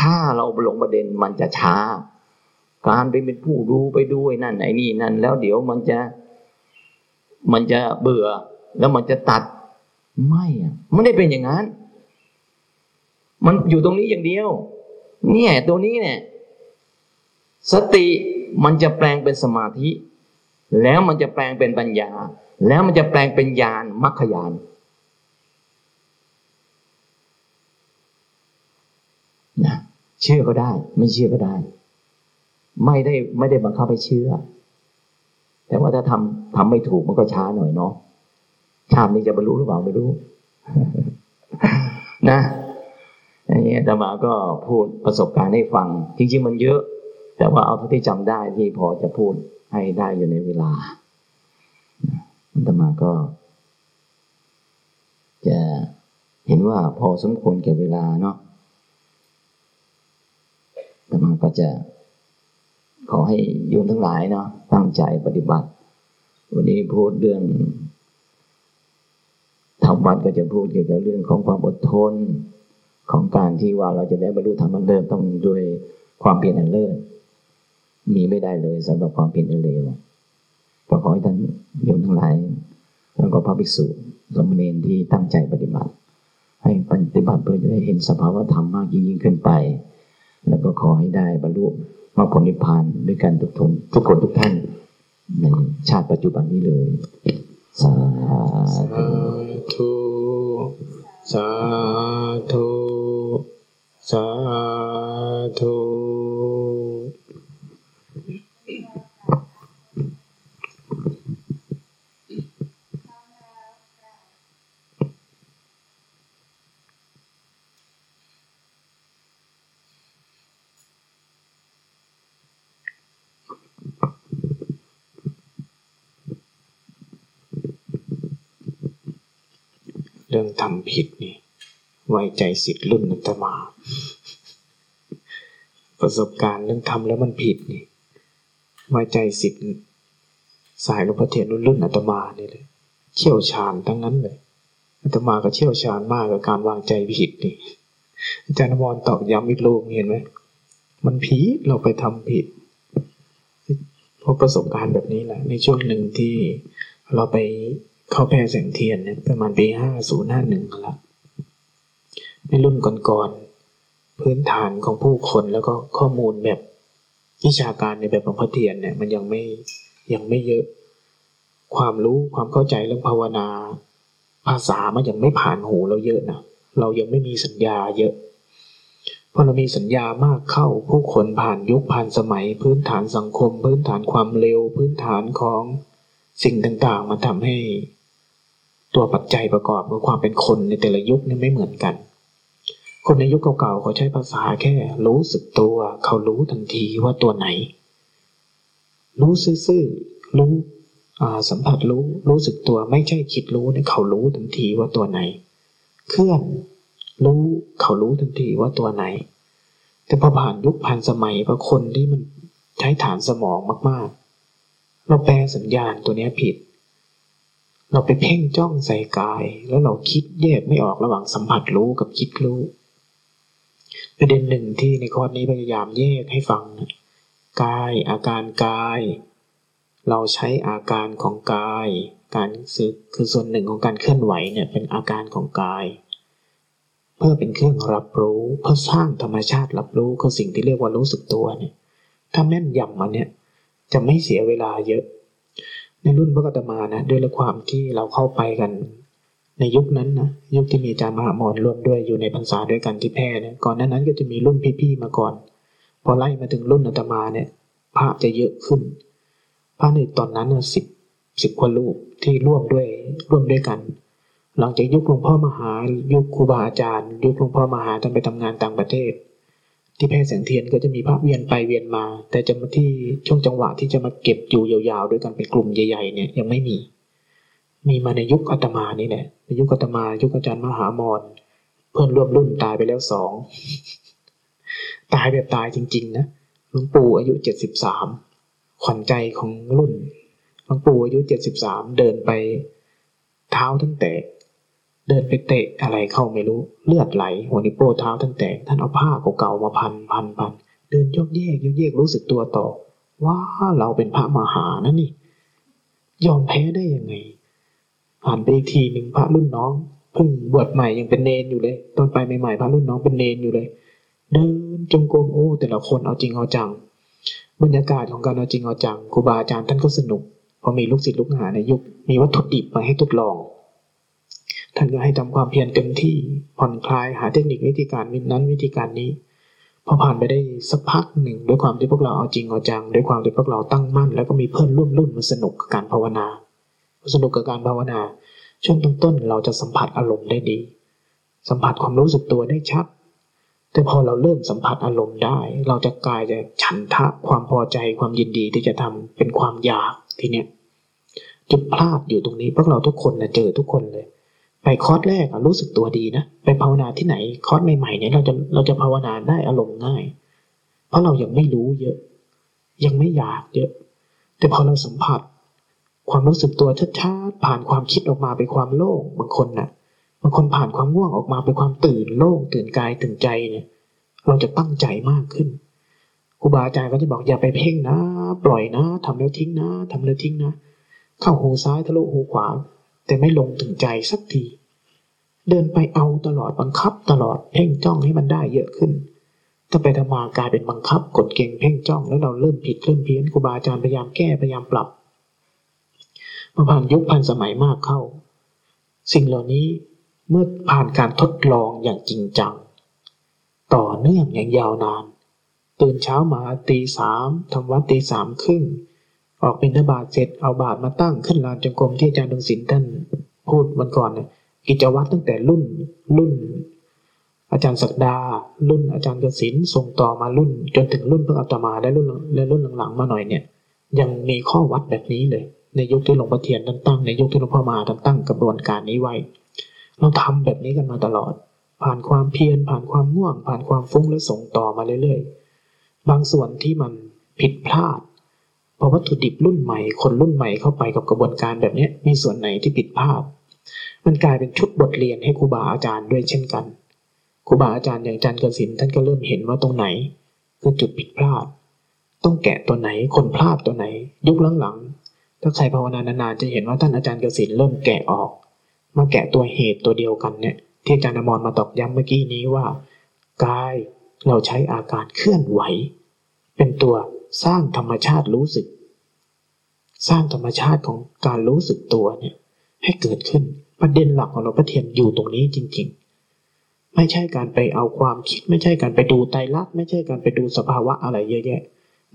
ถ้า เราหลงประเด็นมันจะช้า การไปเป็นผู้ดูไปด้วยนั่นไอ้นี่นั่น แล้วเดี๋ยวมันจะ มันจะเบื่อ แล้วมันจะตัดไม่ไม่ได้เป็นอย่างนั้น มันอยู่ตรงนี้อย่างเดียว เนี่ยตัวนี้เนี่ย สติมันจะแปลงเป็นสมาธิ แล้วมันจะแปลงเป็นปัญญา แล้วมันจะแปลงเป็นญาณมรรคญาณนะ เชื่อก็ได้ ไม่เชื่อก็ได้ ไม่ได้ไม่ได้บังคับให้เชื่อ แต่ว่าถ้าทำทำไม่ถูกมันก็ช้าหน่อยเนาะชาตินี้จะบรรลุหรือเปล่าไม่รู้ นะอย่างนี้แต่มาก็พูดประสบการณ์ให้ฟัง จริง ๆ มันเยอะ แต่ว่าเอาเท่าที่จำได้ที่พอจะพูดให้ได้อยู่ในเวลาแต่มาก็ จะเห็นว่าพอสมควรแก่เวลาเนาะ แต่มาก็จะขอให้โยมทั้งหลายเนาะตั้งใจปฏิบัติ วันนี้พูดเรื่องทำวัดก็จะพูดเกี่ยวกับเรื่องของความอดทน ของการที่ว่าเราจะได้บรรลุธรรมอันเดิมต้องด้วยความเพียรอันเลิศมีไม่ได้เลยสำหรับความเพียรอันเลวก็ขอให้ท่านโยมทั้งหลายแล้วก็พระภิกษุสมณีที่ตั้งใจปฏิบัติ ให้ปฏิบัติเพื่อจะได้เห็นสภาวะธรรมมากยิ่งขึ้นไป แล้วก็ขอให้ได้บรรลุมรรคผลนิพพานด้วยกันทุกทนทุกคนทุกท่านในชาติปัจจุบันนี้เลย สาธุสาธุสาธุ เรื่องทำผิดนี่ไว้ใจสิทธิ์รุ่นนัตมา ประสบการณ์เรื่องทำแล้วมันผิดนี่ไว้ใจสิทธิ์สายหลวงพ่อเทียนรุ่นรุ่นอัตมานี่เลยเชี่ยวชาญทั้งนั้นเลยอัตมาก็เชี่ยวชาญมากกับการวางใจผิดนี่อาจารย์นวรตอกย้ำอีกลูกเห็นไหมมันผิดเราไปทำผิดเพราะประสบการณ์แบบนี้แหละในช่วงหนึ่งที่เราไป เขาแพร่แสงเทียนเนี่ยประมาณปีห้าศูนย์ห้าหนึ่งละในรุ่นก่อนๆพื้นฐานของผู้คนแล้วก็ข้อมูลแบบวิชาการในแบบหลวงพ่อเทียนเนี่ยมันยังไม่ยังไม่เยอะ ความรู้ความเข้าใจเรื่องภาวนา ภาษามันยังไม่ผ่านหูเราเยอะนะเรายังไม่มีสัญญาเยอะพอเรามีสัญญามากเข้าผู้คนผ่านยุคผ่านสมัย พื้นฐานสังคม พื้นฐานความเร็ว พื้นฐานของสิ่งต่างๆ มันทำให้ ตัวปัจจัยประกอบของความเป็นคนในแต่ละยุคนี่ไม่เหมือนกัน คนในยุคเก่าๆเขาใช้ภาษาแค่ รู้สึกตัว เขารู้ทันทีว่าตัวไหน รู้ซื่อๆรู้สัมผัสรู้รู้สึกตัวไม่ใช่คิดรู้เนี่ยเขารู้ทันทีว่าตัวไหน เคลื่อนรู้เขารู้ทันทีว่าตัวไหน แต่พอผ่านยุคผ่านสมัยพอคนที่มันใช้ฐานสมองมากๆ เราแปลสัญญาณตัวนี้ผิด เราไปเพ่งจ้องใส่กาย แล้วเราคิดแยกไม่ออกระหว่างสัมผัสรู้กับคิดรู้ประเด็นหนึ่งที่ในคอร์สนี้พยายามแยกให้ฟังนะกายอาการกาย เราใช้อาการของกาย การคือคือส่วนหนึ่งของการเคลื่อนไหวเนี่ยเป็นอาการของกาย เพื่อเป็นเครื่องรับรู้เพื่อสร้างธรรมชาติรับรู้คือสิ่งที่เรียกว่ารู้สึกตัวเนี่ยถ้าแม่นยำมาเนี่ยจะไม่เสียเวลาเยอะ ในรุ่นพระกตมานะด้วยความที่เราเข้าไปกัน ในยุคนั้นนะยุคที่มีอาจารย์มหามรร่วมด้วยอยู่ในพรรษาด้วยกันที่แพร่เนี่ยก่อนนั้นนั้นก็จะมีรุ่นพี่ๆมาก่อน พอไล่มาถึงรุ่นอาตมาเนี่ยพระจะเยอะขึ้นพระในตอนนั้นสิบสิบคนลูกที่ร่วมด้วยร่วมด้วยกัน หลังจากยุคหลวงพ่อมหายุคครูบาอาจารย์ ยุคหลวงพ่อมหาท่านไปทำงานต่างประเทศ ที่แพร่แสงเทียนก็จะมีพระเวียนไปเวียนมา แต่จะมาที่ช่วงจังหวะที่จะมาเก็บอยู่ยาวๆด้วยกันเป็นกลุ่มใหญ่ๆเนี่ยยังไม่มี มีมาในยุคอาตมานี่แหละในยุคอาตมายุคอาจารย์มหามรเพื่อนร่วมรุ่นตายไปแล้วสองตายแบบตายจริง ๆ นะหลวงปู่อายุเจ็ดสิบสามขวัญใจของรุ่นหลวงปู่อายุเจ็ดสิบสามเดินไป เท้าท่านแตก เดินไปเตะอะไรเข้าไม่รู้เลือดไหล หัวนิ้วโป้เท้าท่านแตกท่านเอาผ้าเก่าๆมาพันพันพันเดินยกเยกยกเยกรู้สึกตัวต่อ ว่าเราเป็นพระมหานั่นนี่ ยอมแพ้ได้ยังไงผ่านไปอีกทีหนึ่งพระรุ่นน้องเพิ่งบวชใหม่ยังเป็นเนนอยู่เลย ตอนไปใหม่ๆพระรุ่นน้องเป็นเนนอยู่เลย เดินจงกรมโอ้แต่ละคนเอาจริงเอาจัง บรรยากาศของการเอาจริงเอาจังครูบาอาจารย์ท่านก็สนุกพอมีลูกศิษย์ลูกหาในยุคมีวัตถุดิบมาให้ทดลอง ท่านก็ให้ทำความเพียรเต็มที่ผ่อนคลายหาเทคนิควิธีการนั้นวิธีการนี้พอผ่านไปได้สักพักหนึ่งด้วยความที่พวกเราเอาจริงเอาจังด้วยความที่พวกเราตั้งมั่น แล้วก็มีเพื่อนร่วมรุ่นมาสนุกกับการภาวนา สนุกกับการภาวนา ช่วงต้นๆเราจะสัมผัสอารมณ์ได้ดี สัมผัสความรู้สึกตัวได้ชัด แต่พอเราเริ่มสัมผัสอารมณ์ได้ เราจะกลายจากฉันทะความพอใจความยินดีที่จะทำเป็นความอยากทีเนี้ยจุดพลาดอยู่ตรงนี้พวกเราทุกคนนะเจอทุกคนเลย ไปคอร์สแรกรู้สึกตัวดีนะ ไปภาวนาที่ไหนคอร์สใหม่ๆเนี่ยเราจะเราจะภาวนาได้อารมณ์ง่าย เพราะเรายังไม่รู้เยอะ ยังไม่อยากเยอะ แต่พอเราสัมผัส ความรู้สึกตัวชัดๆผ่านความคิดออกมาเป็นความโล่งบางคนนะ่ะบางคนผ่านความง่วงออกมาเป็นความตื่นโล่งตื่นกายตื่นใจเนี่ย เราจะตั้งใจมากขึ้นครูบาอาจารย์ก็จะบอกอย่าไปเพ่งนะ ปล่อยนะทำแล้วทิ้งนะทำแล้วทิ้งนะ เข้าหูซ้ายทะลุหูขวา แต่ไม่ลงถึงใจสักที เดินไปเอาตลอดบังคับตลอดเพ่งจ้องให้มันได้เยอะขึ้น ถ้าไปทำมากลายเป็นบังคับ กดเก่งเพ่งจ้องแล้วเราเริ่มผิดเริ่มเพี้ยนครูบาอาจารย์พยายามแก้พยายามปรับมาผ่านยุคผ่านสมัยมากเข้า สิ่งเหล่านี้เมื่อผ่านการทดลองอย่างจริงจัง ต่อเนื่องอย่างยาวนาน ตื่นเช้ามาตีสามทำวัดตีสามครึ่งออกบิณฑบาตเสร็จเอาบาตรมาตั้งขึ้นลานจงกรมที่อาจารย์ดวงศิลป์ท่านพูดวันก่อนเนี่ย กิจวัตรตั้งแต่รุ่นรุ่น อาจารย์ศักดา รุ่นอาจารย์กสินส่งต่อมารุ่น จนถึงรุ่นพระอาตมาและรุ่นและรุ่นหลังๆมาหน่อยเนี่ย ยังมีข้อวัดแบบนี้เลย ในยุคที่หลวงพ่อเทียนท่านตั้งในยุคที่หลวงพ่อมาท่านตั้งกระบวนการนี้ไว้ เราทำแบบนี้กันมาตลอด ผ่านความเพียรผ่านความง่วง ผ่านความฟุ้งและส่งต่อมาเรื่อยๆ บางส่วนที่มันผิดพลาดพอวัตถุดิบรุ่นใหม่ คนรุ่นใหม่เข้าไปกับกระบวนการแบบนี้มีส่วนไหนที่ผิดพลาด มันกลายเป็นชุดบทเรียนให้ครูบาอาจารย์ด้วยเช่นกันครูบาอาจารย์อย่างอาจารย์กสินท่านก็เริ่มเห็นว่าตรงไหน คือจุดผิดพลาด ต้องแกะตัวไหนคนพลาดตัวไหน ยุคหลังๆถ้าใครภาวนานานๆจะเห็นว่าท่านอาจารย์กสินเริ่มแกะออก มาแกะตัวเหตุตัวเดียวกันเนี่ยที่อาจารย์อมรมาตอกย้ำเมื่อกี้นี้ว่ากายเราใช้อาการเคลื่อนไหว เป็นตัวสร้างธรรมชาติรู้สึก สร้างธรรมชาติของการรู้สึกตัวเนี่ยให้เกิดขึ้น ประเด็นหลักของหลวงพ่อเทียนอยู่ตรงนี้จริง ๆ ไม่ใช่การไปเอาความคิด ไม่ใช่การไปดูไตรลักษณ์ไม่ใช่การไปดูสภาวะอะไรเยอะแยะ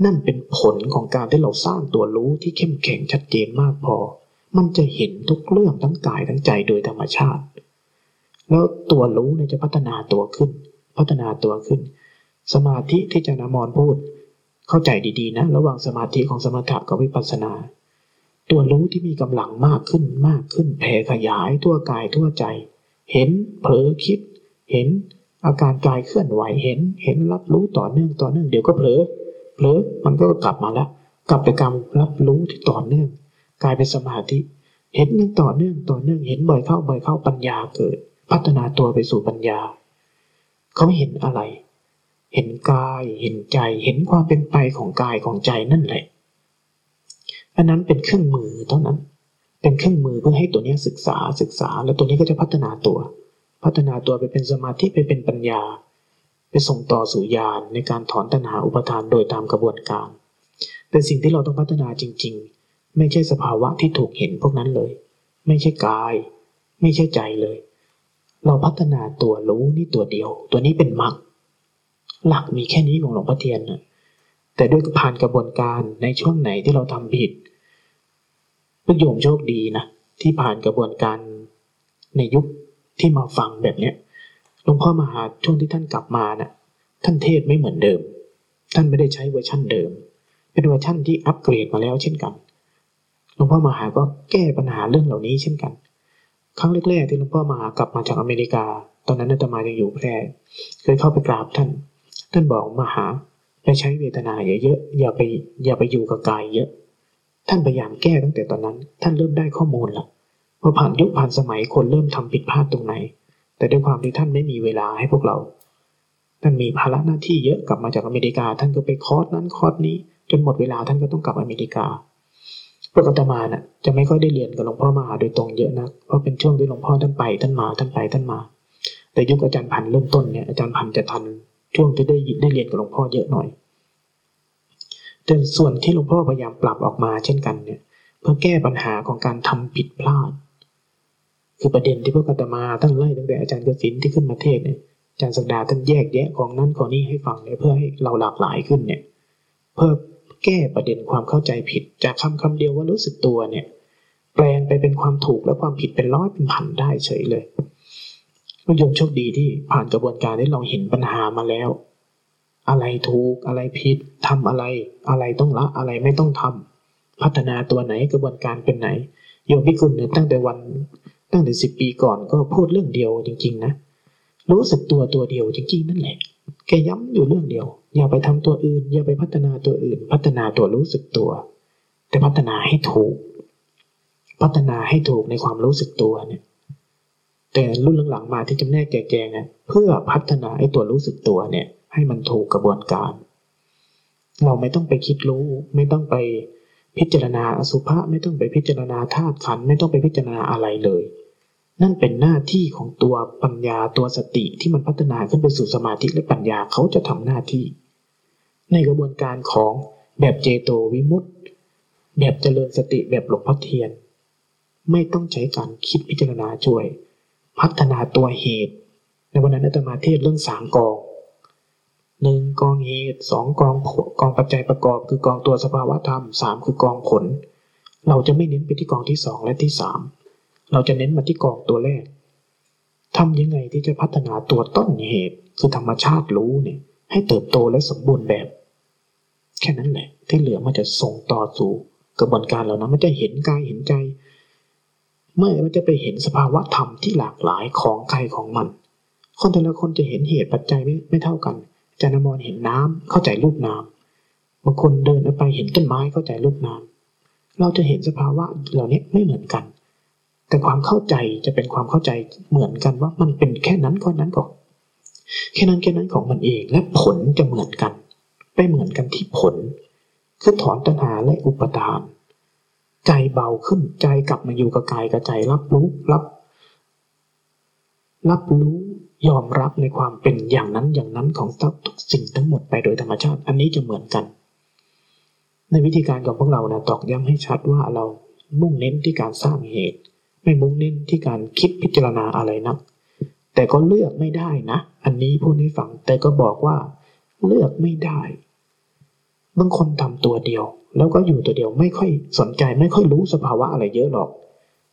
นั่นเป็นผลของการที่เราสร้างตัวรู้ที่เข้มแข็งชัดเจนมากพอ มันจะเห็นทุกเรื่องทั้งกายทั้งใจโดยธรรมชาติ แล้วตัวรู้เนี่ยจะพัฒนาตัวขึ้น พัฒนาตัวขึ้น สมาธิที่อาจารย์อมรพูด เข้าใจดีๆนะ ระหว่างสมาธิของสมถะกับวิปัสสนา ตัวรู้ที่มีกำลังมากขึ้นมากขึ้นแผ่ขยายทั่วกายทั่วใจ เห็นเผลอคิด เห็นอาการกายเคลื่อนไหวเห็น เห็นรับรู้ต่อเนื่องต่อเนื่องเดี๋ยวก็เผลอเผลอมันก็กลับมาแล้วกลับไปกรรมรับรู้ที่ต่อเนื่อง กลายเป็นสมาธิ เห็นยังต่อเนื่องต่อเนื่องเห็นบ่อยเข้าบ่อยเข้าปัญญาเกิด พัฒนาตัวไปสู่ปัญญา เขาเห็นอะไร เห็นกายเห็นใจเห็นความเป็นไปของกายของใจนั่นแหละ อันนั้นเป็นเครื่องมือเท่านั้น เป็นเครื่องมือเพื่อให้ตัวนี้ศึกษาศึกษา แล้วตัวนี้ก็จะพัฒนาตัว พัฒนาตัวไปเป็นสมาธิไปเป็นปัญญา ไปส่งต่อสู่ญาณในการถอนตัณหาอุปทานโดยตามกระบวนการ แต่สิ่งที่เราต้องพัฒนาจริง ๆ ไม่ใช่สภาวะที่ถูกเห็นพวกนั้นเลย ไม่ใช่กาย ไม่ใช่ใจเลย เราพัฒนาตัวรู้นี่ตัวเดียว ตัวนี้เป็นมรรคหลักมีแค่นี้ของหลวงพ่อเทียนนะ แต่ด้วยผ่านกระบวนการในช่วงไหนที่เราทำผิดพวกโยมโชคดีนะที่ผ่านกระบวนการในยุคที่มาฟังแบบเนี้ยหลวงพ่อมหาช่วงที่ท่านกลับมาน่ะ ท่านเทศน์ไม่เหมือนเดิม ท่านไม่ได้ใช้เวอร์ชั่นเดิม เป็นเวอร์ชั่นที่อัปเกรดมาแล้วเช่นกันหลวงพ่อมหาก็แก้ปัญหาเรื่องเหล่านี้เช่นกัน ครั้งแรกๆที่หลวงพ่อมหากลับมาจากอเมริกา ตอนนั้นอาตมายังอยู่แพร่เคยเข้าไปกราบท่าน ท่านบอกมหา ไปใช้เวทนาเยอะๆอย่าไปอย่าไปอยู่กับกายเยอะ ท่านพยายามแก้ตั้งแต่ตอนนั้น ท่านเริ่มได้ข้อมูลละพอผ่านยุคผ่านสมัยคนเริ่มทำผิดพลาดตรงไหน แต่ด้วยความที่ท่านไม่มีเวลาให้พวกเรา ท่านมีภาระหน้าที่เยอะกลับมาจากอเมริกา ท่านก็ไปคอร์สนั้นคอร์สนี้ จนหมดเวลาท่านก็ต้องกลับอเมริกาพวกอาตมาน่ะจะไม่ค่อยได้เรียนกับหลวงพ่อมหาโดยตรงเยอะนะเพราะเป็นช่วงที่หลวงพ่อท่านไปท่านมาท่านไปท่านมา แต่ยุคอาจารย์พันเริ่มต้นเนี่ยอาจารย์พันจะทัน ช่วงที่ได้ยินได้เรียนกับหลวงพ่อเยอะหน่อยแต่ส่วนที่หลวงพ่อพยายามปรับออกมาเช่นกันเนี่ย เพื่อแก้ปัญหาของการทำผิดพลาด คือประเด็นที่พวกอาตมาตั้งไล่ตั้งแต่อาจารย์กสินที่ขึ้นมาเทศเนี่ยอาจารย์สักดาท่านแยกแยะของนั้นของนี้ให้ฟังเนี่ยเพื่อให้เราหลากหลายขึ้นเนี่ย เพื่อแก้ประเด็นความเข้าใจผิด จากคำคำเดียวว่ารู้สึกตัวเนี่ย แปลงไปเป็นความถูกและความผิดเป็นร้อยเป็นพันได้เฉยเลย ก็ยมโชคดีที่ผ่านกระบวนการที่เราเห็นปัญหามาแล้ว อะไรถูกอะไรผิดทำอะไร อะไรต้องละอะไรไม่ต้องทำพัฒนาตัวไหนกระบวนการเป็นไหนโยมพิกุลเนี่ยตั้งแต่วันตั้งแต่สิบปีก่อนก็พูดเรื่องเดียวจริง ๆ นะรู้สึกตัวตัวเดียวจริง ๆ นั่นแหละแกย้ำอยู่เรื่องเดียว อย่าไปทำตัวอื่น อย่าไปพัฒนาตัวอื่น พัฒนาตัวรู้สึกตัว แต่พัฒนาให้ถูก พัฒนาให้ถูกในความรู้สึกตัวเนี่ย แต่รุ่นหลังๆมาที่จำแนกแจกๆเนี่ยเพื่อพัฒนาไอ้ตัวรู้สึกตัวเนี่ย ให้มันถูกกระบวนการ เราไม่ต้องไปคิดรู้ ไม่ต้องไปพิจารณาอสุภะไม่ต้องไปพิจารณาธาตุขันไม่ต้องไปพิจารณาอะไรเลย นั่นเป็นหน้าที่ของตัวปัญญาตัวสติที่มันพัฒนาขึ้นไปสู่สมาธิและปัญญาเขาจะทำหน้าที่ ในกระบวนการของแบบเจโตวิมุตต์แบบเจริญสติแบบหลวงพ่อเทียน ไม่ต้องใช้การคิดพิจารณาช่วย พัฒนาตัวเหตุ ในวันนั้นอาตมาเทศเรื่องสามกองหนึ่งกองเหตุสองกองกองปัจจัยประกอบ คือกองตัวสภาวะธรรมสามคือกองผล เราจะไม่เน้นไปที่กองที่สองและที่สามเราจะเน้นมาที่กองตัวแรกทำยังไงที่จะพัฒนาตัวต้นเหตุคือธรรมชาติรู้เนี่ย ให้เติบโตและสมบูรณ์แบบ แค่นั้นแหละ ที่เหลือมันจะส่งต่อสู่ กระบวนการเหล่านั้นมันจะเห็นกายเห็นใจ เมื่อมันจะไปเห็นสภาวะธรรมที่หลากหลายของใครของมัน คนแต่ละคนจะเห็นเหตุปัจจัยไม่ไม่เท่ากันจานมรเห็นน้ำเข้าใจรูปน้ำบางคนเดินไปเห็นต้นไม้เข้าใจรูปน้ำเราจะเห็นสภาวะเหล่านี้ไม่เหมือนกัน แต่ความเข้าใจจะเป็นความเข้าใจเหมือนกันว่ามันเป็นแค่นั้นก็นั้นก่อนแค่นั้นแค่นั้นของมันเองและผลจะเหมือนกันไม่เหมือนกันที่ผลคือถอนตัณหาและอุปทาน ใจเบาขึ้นใจกลับมาอยู่กับกายกับใจรับรู้รับ รับรู้ยอมรับในความเป็นอย่างนั้นอย่างนั้นของทุกสิ่งทั้งหมดไปโดยธรรมชาติ อันนี้จะเหมือนกัน ในวิธีการของพวกเรานะตอกย้ำให้ชัดว่าเรามุ่งเน้นที่การสร้างเหตุ ไม่มุ่งเน้นที่การคิดพิจารณาอะไรนัก แต่ก็เลือกไม่ได้นะ อันนี้พูดให้ฟังแต่ก็บอกว่า เลือกไม่ได้บางคนทำตัวเดียว แล้วก็อยู่ตัวเดียวไม่ค่อยสนใจไม่ค่อยรู้สภาวะอะไรเยอะหรอก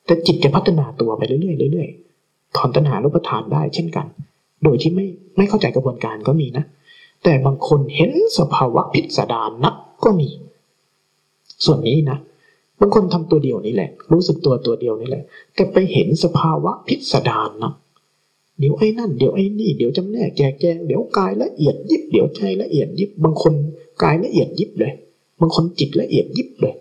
แต่จิตจะพัฒนาตัวไปเรื่อยๆเรื่อยๆถอนตัณหารูปทานได้เช่นกัน โดยที่ไม่ไม่เข้าใจกระบวนการก็มีนะ แต่บางคนเห็นสภาวะพิสดารนักก็มี ส่วนนี้นะบางคนทำตัวเดียวนี่แหละ รู้สึกตัวตัวเดียวนี่แหละ แต่ไปเห็นสภาวะพิสดารนะเดี๋ยวไอ้นั่นเดี๋ยวไอ้นี่เดี๋ยวจำแนกแกแกงเดี๋ยวกายละเอียดยิบ เดี๋ยวใจละเอียดยิบบางคนกายละเอียดยิบเลย บางคนจิตละเอียดยิบเลย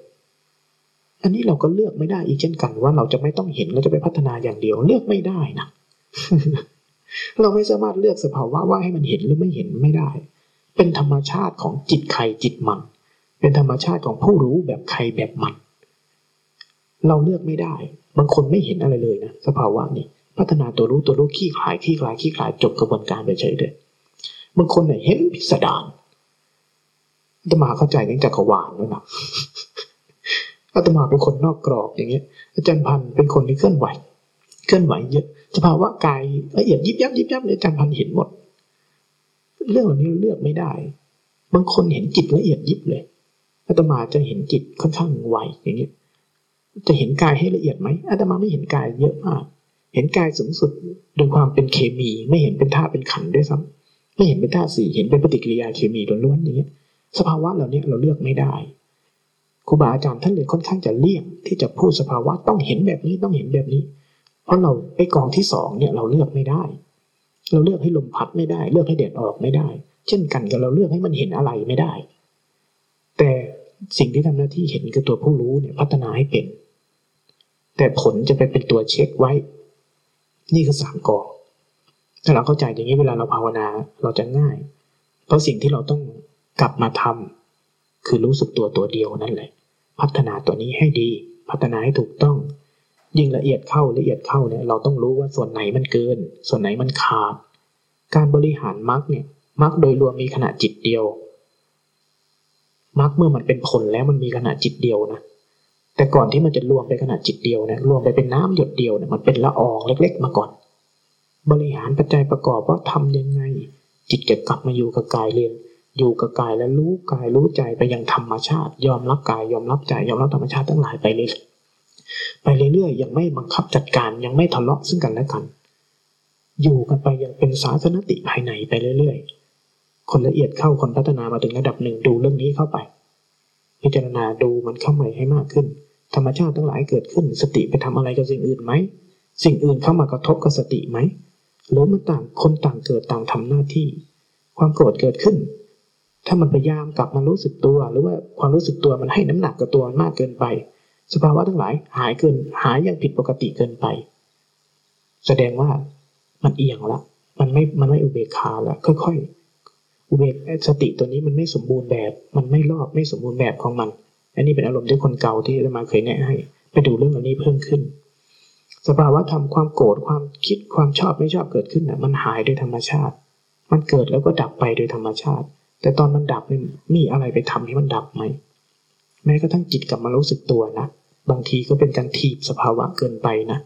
อันนี้เราก็เลือกไม่ได้อีกเช่นกัน ว่าเราจะไม่ต้องเห็นเราจะไปพัฒนาอย่างเดียวเลือกไม่ได้นะเราไม่สามารถเลือกสภาวะว่าให้มันเห็นหรือไม่เห็นไม่ได้ เป็นธรรมชาติของจิตใครจิตมัน เป็นธรรมชาติของผู้รู้แบบใครแบบมัน เราเลือกไม่ได้ บางคนไม่เห็นอะไรเลยนะสภาวะนี่พัฒนาตัวรู้ตัวรู้ขี้คลายขี้คลายขี้คลายจบกระบวนการไปเฉยเลยบางคนเนี่ยเห็นพิสดาร อาตมาเข้าใจเรื่องจักรวาลด้วยนะอาตมาเป็นคนนอกกรอบอย่างเงี้ย อาจารย์พันธ์เป็นคนที่เคลื่อนไหว เคลื่อนไหวเยอะสภาวะกายละเอียดยิบยับยิบยับเลยอาจารย์พันธ์เห็นหมด เรื่องเหล่านี้เลือกไม่ได้ บางคนเห็นจิตละเอียดยิบเลยอาตมาจะเห็นจิตค่อนข้างไวอย่างนี้ย จะเห็นกายให้ละเอียดไหมอาตมาไม่เห็นกายเยอะมาก เห็นกายสูงสุดโดยความเป็นเคมี ไม่เห็นเป็นธาตุเป็นขันด้วยซ้ำไม่เห็นเป็นธาตุสี่เห็นเป็นปฏิกิริยาเคมีล้วนๆอย่างนี้ย สภาวะเหล่านี้เราเลือกไม่ได้ครูบาอาจารย์ท่านเลยค่อนข้างจะเลี่ยงที่จะพูดสภาวะต้องเห็นแบบนี้ต้องเห็นแบบนี้ เพราะเราไอกองที่สองเนี่ยเราเลือกไม่ได้ เราเลือกให้ลมพัดไม่ได้ เลือกให้แดดออกไม่ได้ เช่นกันกับเราเลือกให้มันเห็นอะไรไม่ได้ แต่สิ่งที่ทำหน้าที่เห็นคือตัวผู้รู้เนี่ยพัฒนาให้เป็น แต่ผลจะไปเป็นตัวเช็คไว้ นี่คือสามกองถ้าเราเข้าใจอย่างนี้เวลาเราภาวนาเราจะง่าย เพราะสิ่งที่เราต้อง กลับมาทำคือรู้สึกตัวตัวเดียวนั่นแหละ พัฒนาตัวนี้ให้ดี พัฒนาให้ถูกต้อง ยิ่งละเอียดเข้าละเอียดเข้าเนี่ยเราต้องรู้ว่าส่วนไหนมันเกิน ส่วนไหนมันขาด การบริหารมรรคเนี่ยมรรคโดยรวมมีขนาดจิตเดียวมรรคเมื่อมันเป็นผลแล้วมันมีขนาดจิตเดียวนะแต่ก่อนที่มันจะรวมไปขนาดจิตเดียวเนี่ยรวมไปเป็นน้ำหยดเดียวเนี่ยมันเป็นละอองเล็ก ๆ มาก่อน บริหารปัจจัยประกอบว่าทำยังไง จิตจะกลับมาอยู่กับกายเรียน อยู่กับกายแล้วรู้กายรู้ใจไปยังธรรมชาติ ยอมรับกายยอมรับใจยอมรับธรรมชาติทั้งหลายไปเรื่อยไปเรื่อยๆยังไม่บังคับจัดการยังไม่ทะเลาะซึ่งกันและกัน อยู่กันไปยังเป็นศาสนติภายในไปเรื่อยๆ คนละเอียดเข้าคนพัฒนามาถึงระดับหนึ่งดูเรื่องนี้เข้าไป พิจารณาดูมันเข้าใหม่ให้มากขึ้น ธรรมชาติทั้งหลายเกิดขึ้น สติไปทำอะไรกับสิ่งอื่นไหมสิ่งอื่นเข้ามากระทบกับสติไหมหรือมันต่างคนต่างเกิดต่างทำหน้าที่ ความโกรธเกิดขึ้น ถ้ามันพยายามกลับมารู้สึกตัว หรือว่าความรู้สึกตัวมันให้น้ำหนักกับตัวมากเกินไป สภาวะทั้งหลายหายเกินหายอย่างผิดปกติเกินไป แสดงว่ามันเอียงละมันไม่มันไม่อุเบกขาละค่อยๆอุเบกสติตัวนี้มันไม่สมบูรณ์แบบ มันไม่รอบไม่สมบูรณ์แบบของมัน อันนี้เป็นอารมณ์ที่คนเก่าที่จะมาเคยแนะให้ ไปดูเรื่องเหล่านี้เพิ่มขึ้น สภาวะทำความโกรธความคิดความชอบไม่ชอบเกิดขึ้นน่ะมันหายโดยธรรมชาติ มันเกิดแล้วก็ดับไปโดยธรรมชาติ แต่ตอนมันดับเนี่ยมีอะไรไปทำให้มันดับไหมแม้กระทั่งจิตกลับมารู้สึกตัวนะบางทีก็เป็นการทีบสภาวะเกินไปนะ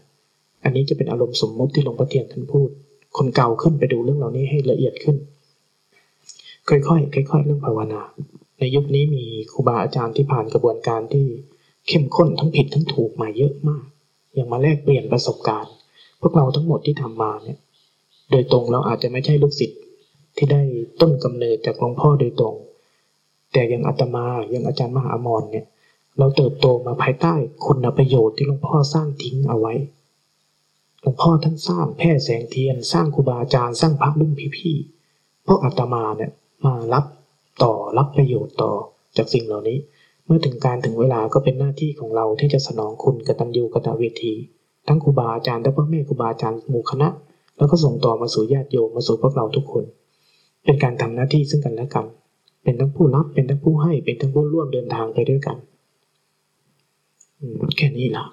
อันนี้จะเป็นอารมณ์สมมุติที่หลวงพ่อเทียนท่านพูด คนเก่าขึ้นไปดูเรื่องเหล่านี้ให้ละเอียดขึ้น ค่อยๆค่อยๆเรื่องภาวนา ในยุคนี้มีครูบาอาจารย์ที่ผ่านกระบวนการที่เข้มข้นทั้งผิดทั้งถูกมาเยอะมากอย่างมาแลกเปลี่ยนประสบการณ์ พวกเราทั้งหมดที่ทำมาเนี่ย โดยตรงเราอาจจะไม่ใช่ลูกศิษย์ ที่ได้ต้นกำเนิดจากหลวงพ่อโดยตรง แต่ยังอาตมายังอาจารย์มหาอมรเนี่ย เราเติบโตมาภายใต้คุณประโยชน์ที่หลวงพ่อสร้างทิ้งเอาไว้หลวงพ่อท่านสร้างแพร่แสงเทียน สร้างครูบาอาจารย์สร้างพระรุ่นพี่ๆพวกอาตมาเนี่ยมารับต่อรับประโยชน์ต่อจากสิ่งเหล่านี้ เมื่อถึงการถึงเวลาก็เป็นหน้าที่ของเราที่จะสนองคุณกตัญญูกตเวที ทั้งครูบาอาจารย์และพ่อแม่ครูบาอาจารย์หมู่คณะ แล้วก็ส่งต่อมาสู่ญาติโยมมาสู่พวกเราทุกคน เป็นการทำหน้าที่ซึ่งกันและกัน เป็นทั้งผู้รับ เป็นทั้งผู้ให้ เป็นทั้งผู้ร่วมเดินทางไปด้วยกันแค่นี้ละ